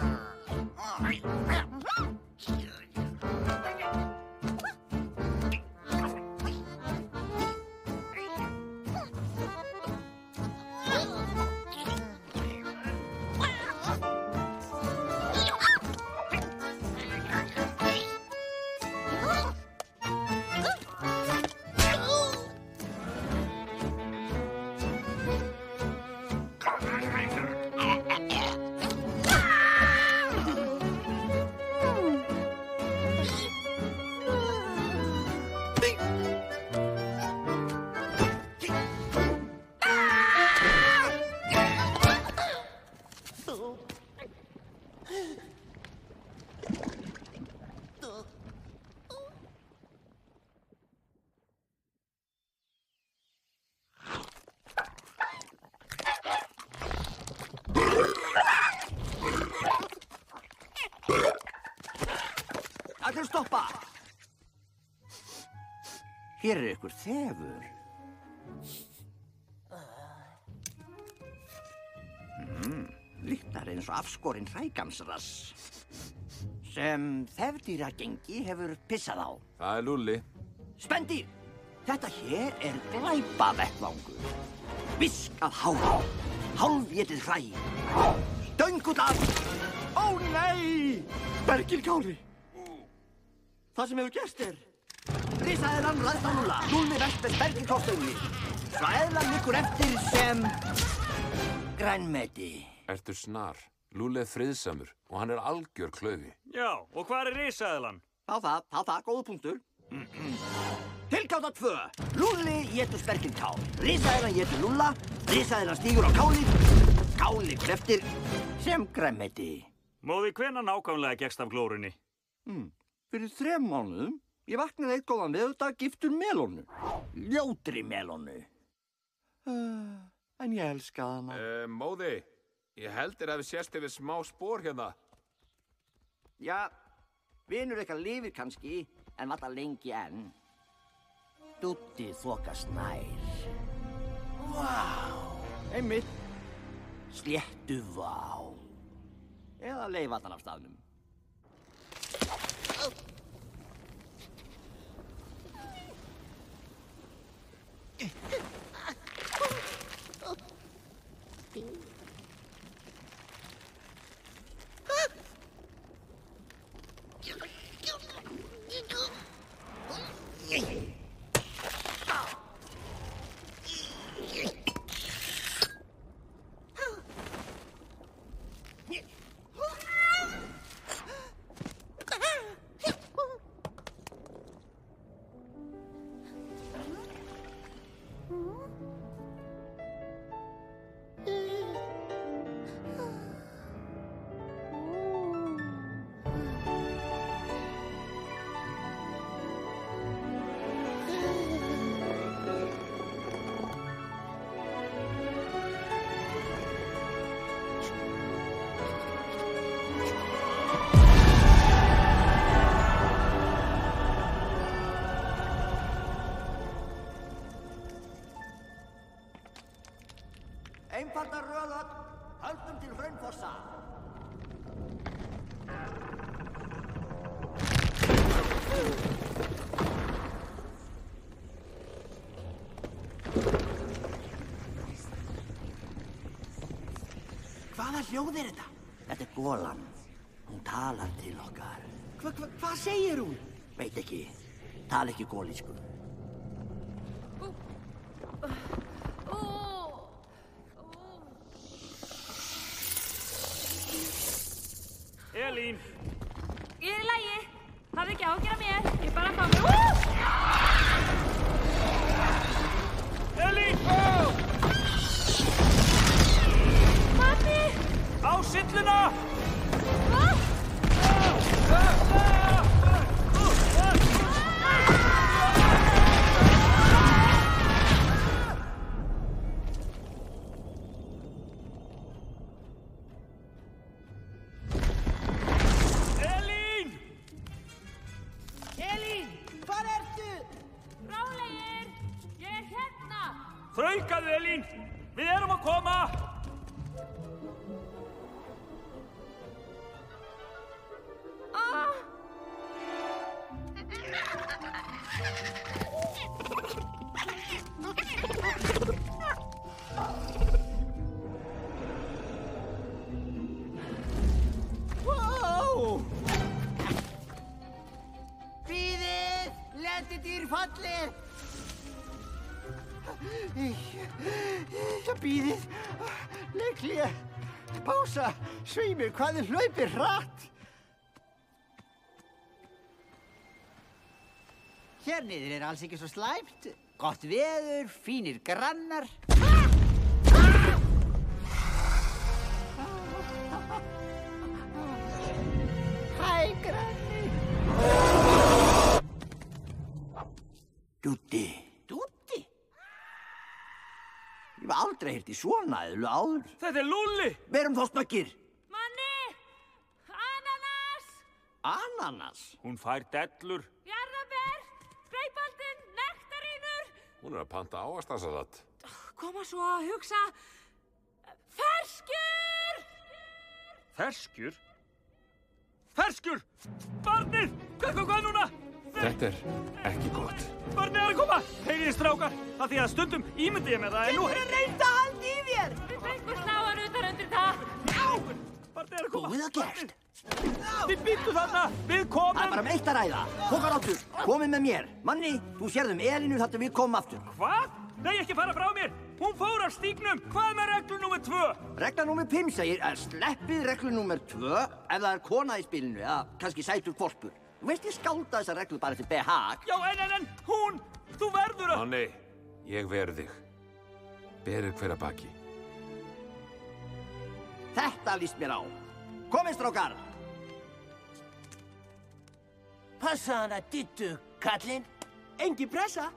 Speaker 8: Allir stoppa! Hér er ykkur þefur. Mm, líktar eins og afskorinn hrægamsrass sem þefdýragengi hefur pissað á.
Speaker 6: Það er Lúlli.
Speaker 8: Spendýr, þetta hér er glæpa vettvangur. Viskað hár, hálfgetið hræ, stöngull Ó nei! Bergil Kári! Það sem hefur gerst er Risaðilann ræðst á núla, núlni vest með Bergil Kástöngli. Svo eðlan liggur eftir sem grænmeti.
Speaker 6: Ertu snar? Lúlli er friðsamur og hann er algjör klöfi.
Speaker 3: Já, og hvað er risaðilan?
Speaker 8: Á það, á það, góða punktur. Tilkáta tvö. Lúlli getur Bergil Kál. Risaðilann getur Lúla. Risaðilann stígur á kálið. Kálið eftir sem grænmeti.
Speaker 3: Móði, hvena nákvæmlega gegst af glórunni?
Speaker 8: Mm. Fyrir þrem mánuðum, ég vaknaði eitt góðan við þetta giftur melónu. Ljótri melónu. Uh, en ég elskaði hana.
Speaker 6: Uh, móði, ég heldur að við sést yfir smá spór hérna.
Speaker 8: Já, vinur eitthvað lifir kannski, en vata lengi enn. Dutti þokast nær. Vá! Einmitt. Sléttu vá. Eða leifatan af staðnum.
Speaker 9: Oh. Hljóð er þetta?
Speaker 8: Þetta er gólan. Hún talar til okkar.
Speaker 9: Hva, hva, hvað segir hún?
Speaker 8: Veit ekki. Tala ekki gólísku. Hvað er hlaupið hratt?
Speaker 2: Hér niður er alls ekki svo slæmt. Gott veður, fínir grannar.
Speaker 8: Hæ, granni. Dútti.
Speaker 9: Dútti?
Speaker 8: Ég hef aldrei heyrt í svona eðlu áður.
Speaker 3: Þetta er Lúlli!
Speaker 8: Verum þá snöggir.
Speaker 4: Manni! Ananas!
Speaker 3: Hún fær dellur.
Speaker 4: Jarðaber, greipaldin, nektarínur.
Speaker 6: Hún er að panta áastasalat.
Speaker 4: Koma svo að hugsa. Ferskjur!
Speaker 3: Ferskjur? Ferskjur! Barnið! Hvað, hvað, hvað núna?
Speaker 6: Þetta er ekki gott.
Speaker 3: Barnið er að koma! Heyriði strákar! Það því að stundum ímyndi ég með það en nú...
Speaker 9: Ég er að halda í þér!
Speaker 4: Við fengum sláan utan undir það.
Speaker 3: Barnið er að koma!
Speaker 8: Góið að gert.
Speaker 3: Við býttu þarna! Við komum!
Speaker 8: Það er bara um eitt að ræða. Pókaráttur, komið með mér. Manni, þú sérðum Elinu þar til við komum aftur.
Speaker 3: Hvað? Nei, ekki fara frá mér! Hún fór af stíknum! Hvað með reglu númer tvö?
Speaker 8: Regla númer 5 segir að sleppið reglu númer 2 ef það er kona í spilinu eða kannski sætur kvolpur. Þú veist ég skálda þessa reglu bara eftir behag.
Speaker 3: Já, en, en, en, hún! Þú verður að...
Speaker 6: Manni, ég verð þig. Berir hver að baki.
Speaker 8: Þetta líst mér á. Komið strákar.
Speaker 9: Passa hana dittu, kallinn. Engi pressa.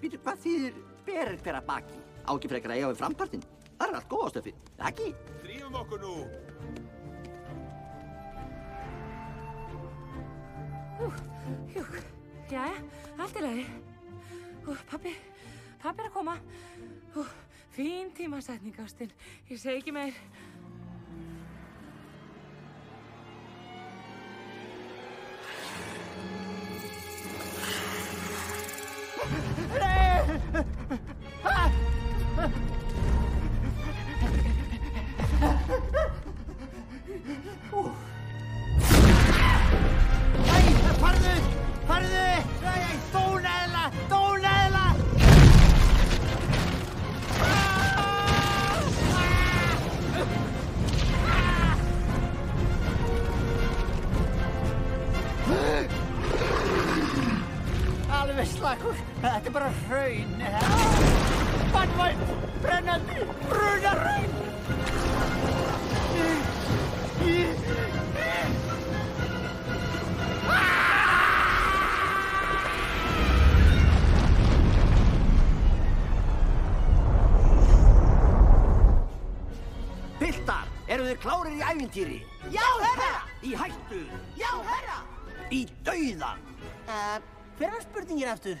Speaker 8: Býtu, hvað þýðir berir hver að baki? Á ekki frekar að eiga við frampartinn. Það er allt góðastöfið. Ekki?
Speaker 6: Þrýfum okkur nú.
Speaker 4: Jú, jæja, allt lagi. Ú, Pappi, pappi er að koma. Ú, fín tímasetning, Ástin. Ég segi ekki meir.
Speaker 2: Þetta er bara hraun. Bannvænt, brennandi, bruna hraun.
Speaker 8: Piltar, eru þið klárir í ævintýri?
Speaker 9: Já, herra!
Speaker 8: Í hættu?
Speaker 9: Já, herra!
Speaker 8: Í dauðan?
Speaker 9: Uh, hver var spurningin aftur?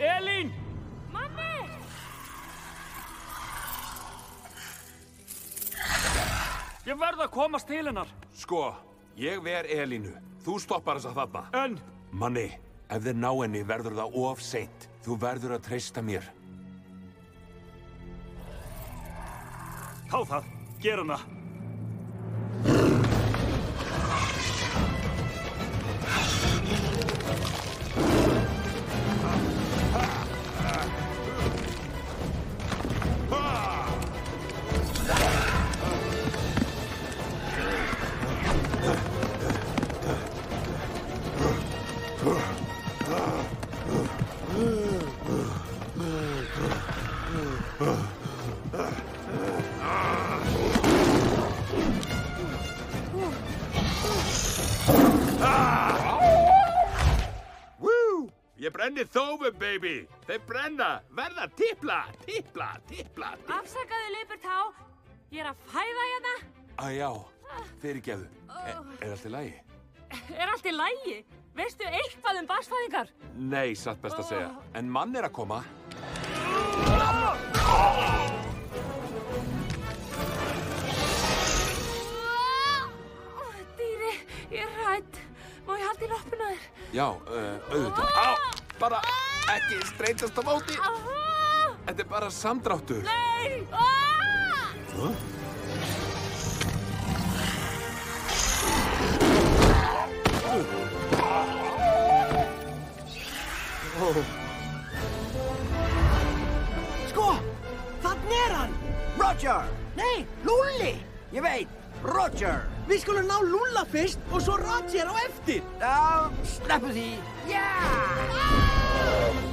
Speaker 3: Elín!
Speaker 4: Mammi!
Speaker 3: Ég verð að komast til hennar.
Speaker 6: Sko, ég ver Elínu. Þú stoppar þess að þarna.
Speaker 3: En,
Speaker 6: Manni, ef þeir ná henni verður það of seint. Þú verður að treysta mér.
Speaker 3: þá það, ger hana.
Speaker 6: Þófum, baby. Þeir brenna, verða tippla, tippla, tippla.
Speaker 4: Afsakaðu, Leipurtá. Ég er að fæða hérna.
Speaker 6: Æ, já, fyrirgeðu. Er, er allt í lagi?
Speaker 4: Er allt í lægi? Veistu eitthvað um basfæðingar?
Speaker 6: Nei, satt best að segja. En mann er að koma.
Speaker 4: Ó, Dýri, ég er hrætt. Má ég halda í loppuna þér?
Speaker 6: Já, uh, auðvitað. Á, bara ekki streytast á móti. Þetta er bara samdráttur.
Speaker 4: Nei!
Speaker 6: Huh?
Speaker 8: Sko, þannig er hann! Roger! Nei, Lúlli! Ég veit, Roger!
Speaker 9: Við skulum ná Lúlla fyrst og svo Roger á eftir.
Speaker 2: Já, sleppu því. Já!
Speaker 9: Uh,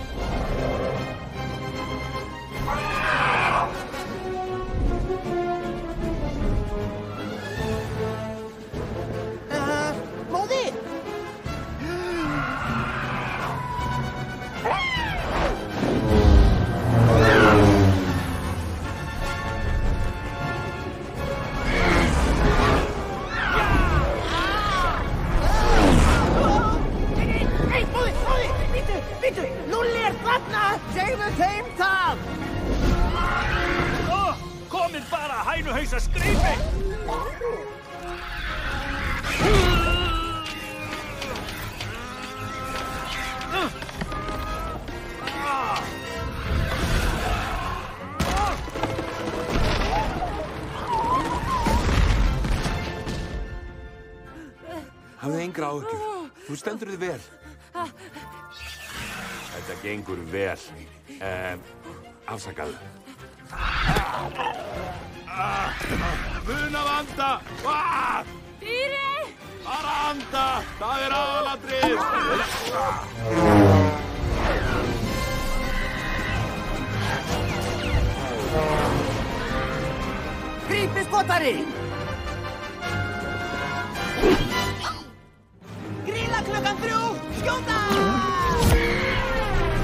Speaker 9: þarna!
Speaker 2: Segðu þeim það!
Speaker 3: Ó, komið bara, hænuhausa skreipi!
Speaker 6: Hafðu engra áhyggjur. Þú stendur þið vel. Þetta gengur vel. Um, afsakaðu.
Speaker 12: Muna að anda! Ah!
Speaker 4: Dýri!
Speaker 12: Bara anda! Það er aðalatrið!
Speaker 2: Grípi skotari!
Speaker 9: Grilla klukkan þrjú, skjóta!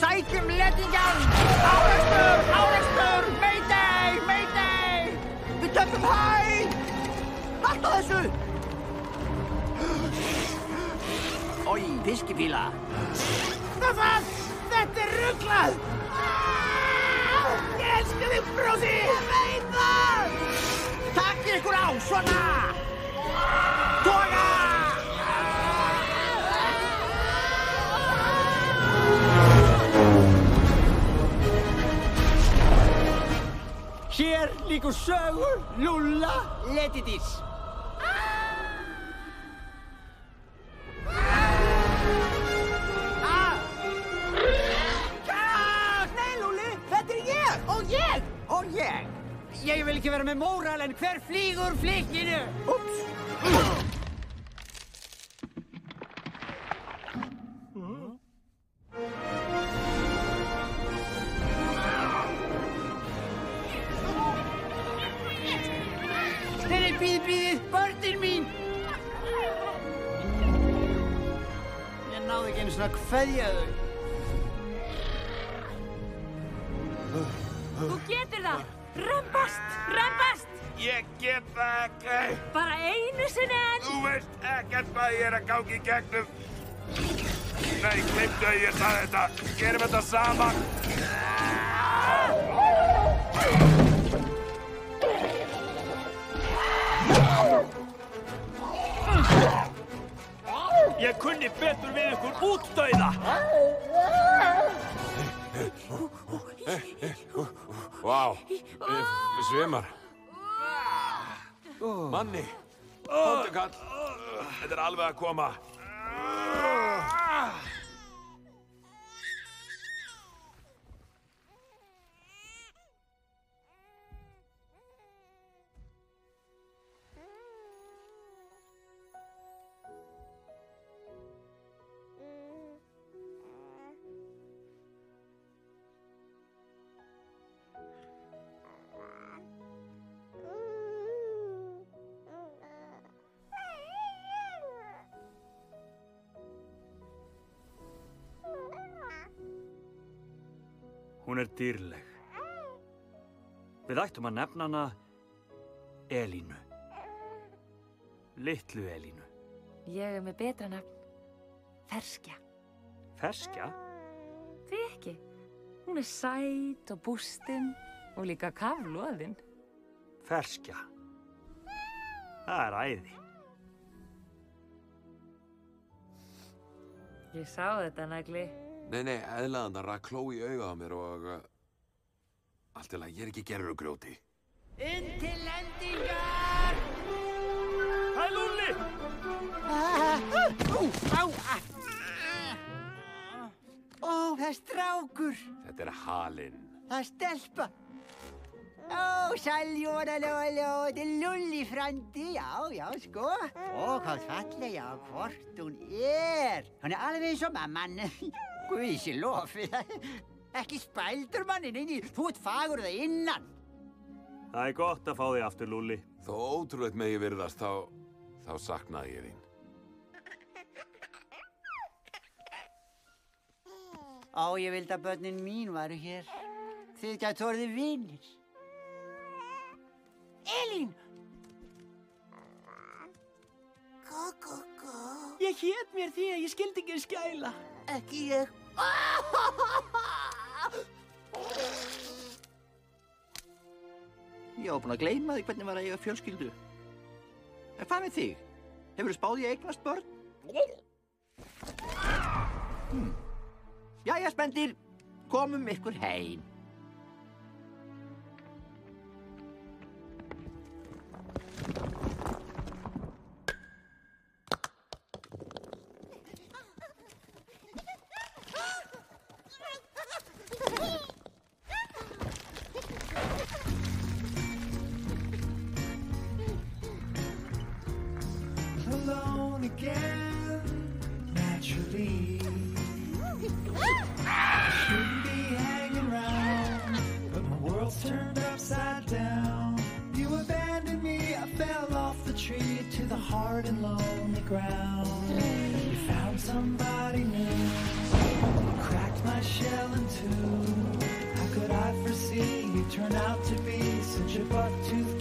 Speaker 2: Sækjum lettingan! Árekstur! Árekstur! Mayday! Mayday! Við tökum hæ! Haltu þessu! Ói, fiskifíla!
Speaker 9: Staffan, þetta er rugglað! Ég elska þig, bróði! Ég veit það!
Speaker 2: Takk ykkur á, svona! Toga! Hér líkur sögur Lúlla Letidís.
Speaker 9: Nei, Lúli, þetta er ég! Og ég!
Speaker 2: Og ég. Ég vil ekki vera með móral en hver flýgur flikkinu? Ups.
Speaker 12: Gangi í gegnum. Nei, glimtu að ég sagði þetta. Gerum þetta saman.
Speaker 3: Ég kunni betur við ykkur útdauða!
Speaker 6: Vá, wow. svimar. Manni, komdu kall.
Speaker 12: Þetta er alveg að koma.
Speaker 3: Hún er dýrleg. Við ættum að nefna hana Elínu. Litlu Elínu.
Speaker 4: Ég er með betra nafn. Ferskja.
Speaker 3: Ferskja?
Speaker 4: Því ekki. Hún er sæt og bústinn og líka kaflóðinn.
Speaker 3: Ferskja. Það er æði.
Speaker 4: Ég sá þetta, Nagli.
Speaker 6: Nei, nei, eðlaðan það rak kló í augað á mér og... Uh, allt til að ég er ekki gerur og grjóti.
Speaker 2: Inn til lendingar!
Speaker 3: Það er Lúlli!
Speaker 2: Ú, á, á. Ó, það er strákur.
Speaker 6: Þetta er halinn.
Speaker 2: Það er stelpa. Ó, Saljóna Lóló, þetta er Lulli frandi, já, já, sko. Ó, hvað fallega hvort hún er. Hún er alveg eins og mamman. Guðsi lofið. Ekki spældur mannin inni, þú ert fagur það innan.
Speaker 3: Það er gott að fá þig aftur, Lúlli.
Speaker 6: Þó ótrúleitt megi virðast, þá, þá saknaði ég þín.
Speaker 2: Ó, ég vildi að börnin mín varu hér. Þið gætu orðið vinnir.
Speaker 9: Elín! Ég hét mér því að ég skildi ekki skæla. Ekki ég.
Speaker 8: Ég var búinn að gleyma því hvernig var að eiga fjölskyldu. En hvað með þig? Hefur þú spáð að eignast börn? Hmm. Jæja, spendir, komum ykkur heim.
Speaker 13: The hard and lonely ground. You found somebody new, you cracked my shell in two. How could I foresee you turn out to be such a buck-toothed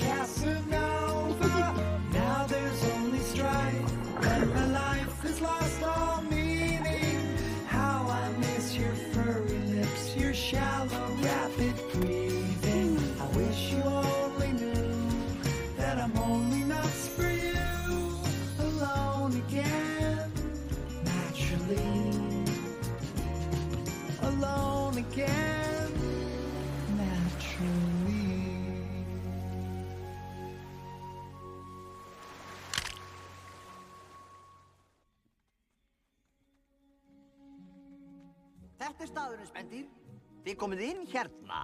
Speaker 8: Þið komið inn hérna.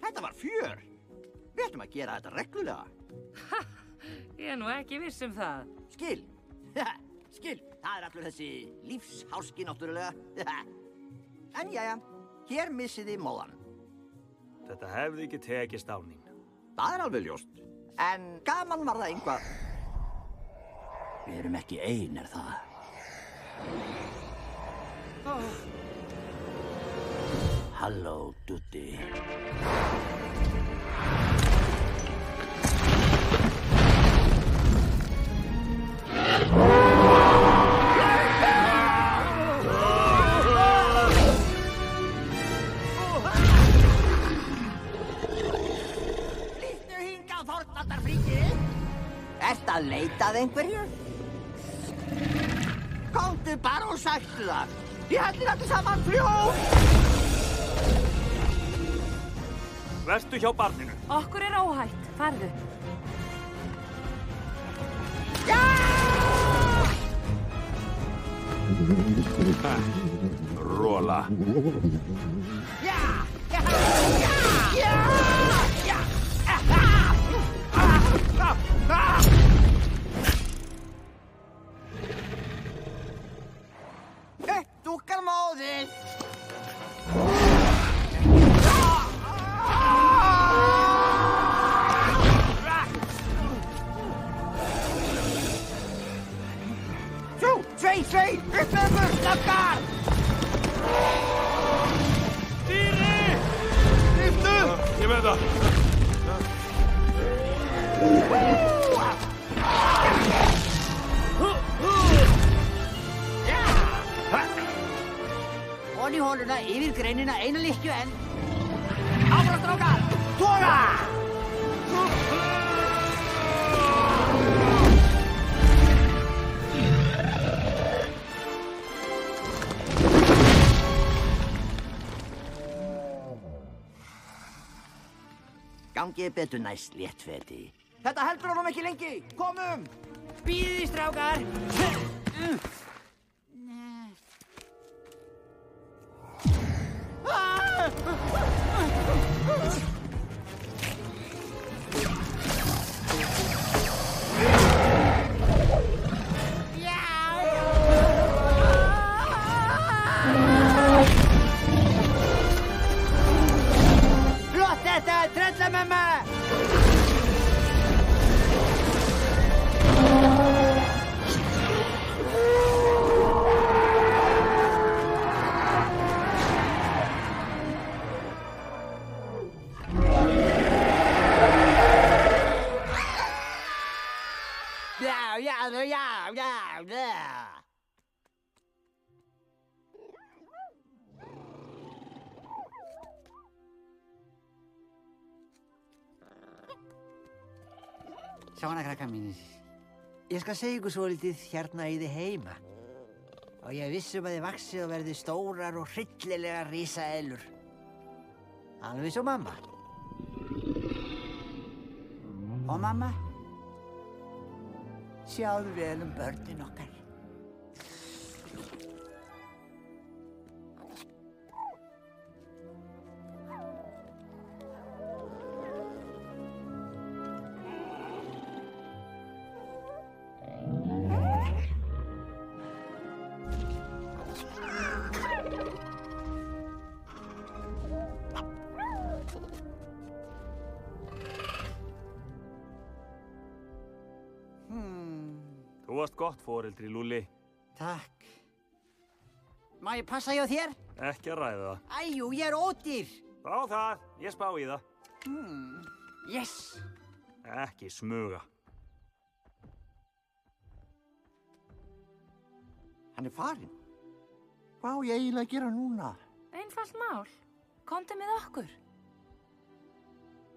Speaker 8: Þetta var fjör. Við ætlum að gera þetta reglulega.
Speaker 4: Ég er nú ekki viss um það.
Speaker 8: Skil. Skil. Það er allur þessi lífsháski náttúrulega. en jæja, hér missið þið móðan.
Speaker 3: Þetta hefði ekki tekist á mín.
Speaker 8: Það er alveg ljóst. En gaman var það einhvað. Við erum ekki ein, er það? Halló, Dutti.
Speaker 2: Ert að leitað einhverju? Komdu bara og sættu það. Ég hellir þetta saman fljóð.
Speaker 3: Vertu hjá barninu.
Speaker 4: Okkur er óhætt. Farðu.
Speaker 6: Róla.
Speaker 2: Dúkkar 卷，áfram strákar, tóra!
Speaker 8: Gangið betur næst léttfeti.
Speaker 2: Þetta heldur honum ekki lengi, komum! Býðið strákar! Svona, krakka mínir. Ég skal segja ykkur svolítið hérna í þið heima. Og ég er viss um að þið vaksið og verði stórar og hryllilega risaeðlur. Alveg svo mamma. Og mamma, sjáðu vel um börnin okkar.
Speaker 3: Fóreldri, Lúli.
Speaker 2: Takk. Má ég passa hjá þér?
Speaker 3: Ekki að ræða það.
Speaker 2: Æjú, ég er ódýr.
Speaker 3: Á það, ég spá í það.
Speaker 2: Hmm. Yes.
Speaker 3: Ekki smuga.
Speaker 8: Hann er farinn. Hvað á ég eiginlega að gera núna?
Speaker 4: Einfalt mál. Komdu með okkur.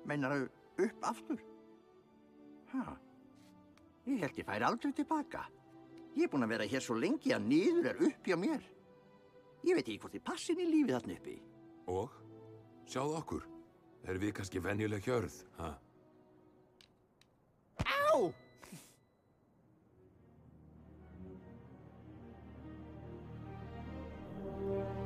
Speaker 8: Meinar þau upp aftur? Hæ? Ég held ég færi aldrei tilbaka. Ég er búinn að vera hér svo lengi að niður er upp hjá mér. Ég veit ekki hvort þið passin í lífið þarna uppi.
Speaker 6: Og? Sjáðu okkur. Erum við kannski venjuleg hjörð, ha?
Speaker 2: Á!
Speaker 8: Vertu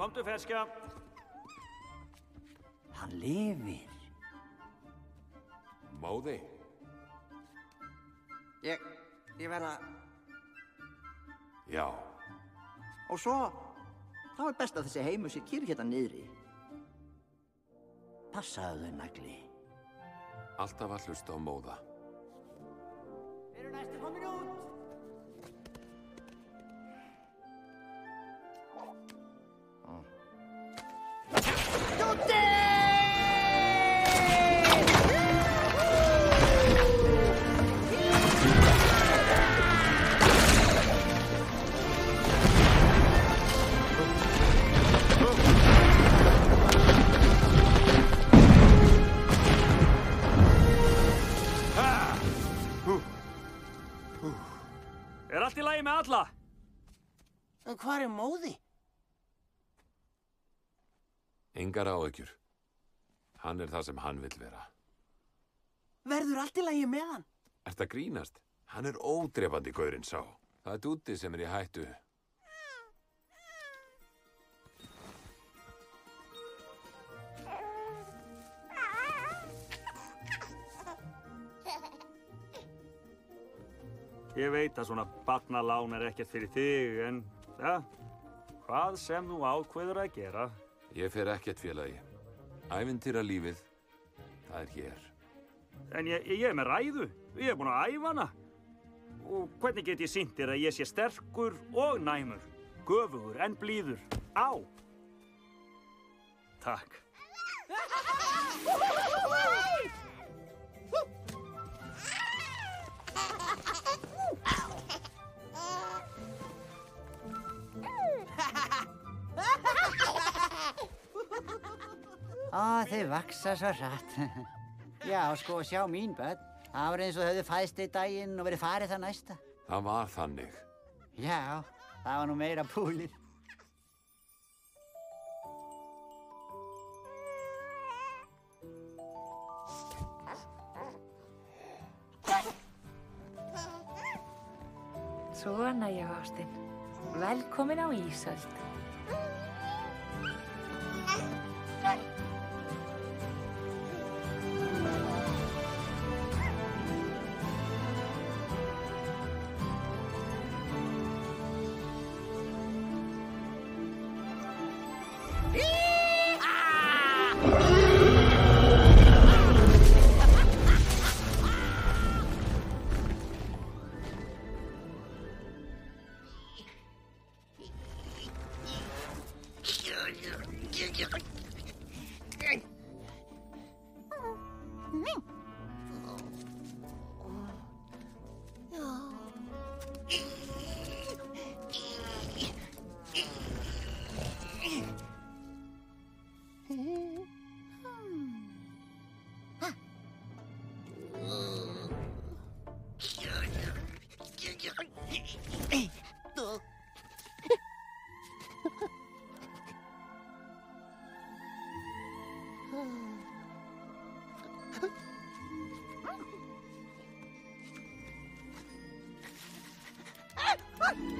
Speaker 3: Komdu ferska.
Speaker 8: Hann lifir.
Speaker 6: Móði?
Speaker 8: Ég, ég verða...
Speaker 6: Já.
Speaker 8: Og svo, þá er best að þessi heimur sér kýr hérna niðri. Passaðu þau, nagli.
Speaker 6: Alltaf að hlusta á móða.
Speaker 2: Eru næstu komin út?
Speaker 3: Er
Speaker 6: Engar áhyggjur. Hann er það sem hann vill vera.
Speaker 9: Verður allt í lagi með hann?
Speaker 6: Ert að grínast? Hann er ódrefandi gaurinn sá. Það er Dúti sem er í hættu.
Speaker 3: Ég veit að svona barnalán er ekkert fyrir þig, en ja, hvað sem þú ákveður að gera.
Speaker 6: Ég fer ekkert félagi. Ævintýra lífið, það er hér.
Speaker 3: En ég, ég er með ræðu, ég er búin að æfa hana. Og hvernig get ég sýnt þér að ég sé sterkur og næmur, göfugur en blíður, á. Takk.
Speaker 2: Ó, þau vaksa svo hratt. Já, sko, sjá mín börn. Það var eins og þau fæðst í daginn og verið farið það næsta.
Speaker 6: Það var þannig.
Speaker 2: Já, það var nú meira púlið.
Speaker 4: Svona, já, ástin. Velkomin á Ísöld.
Speaker 14: What?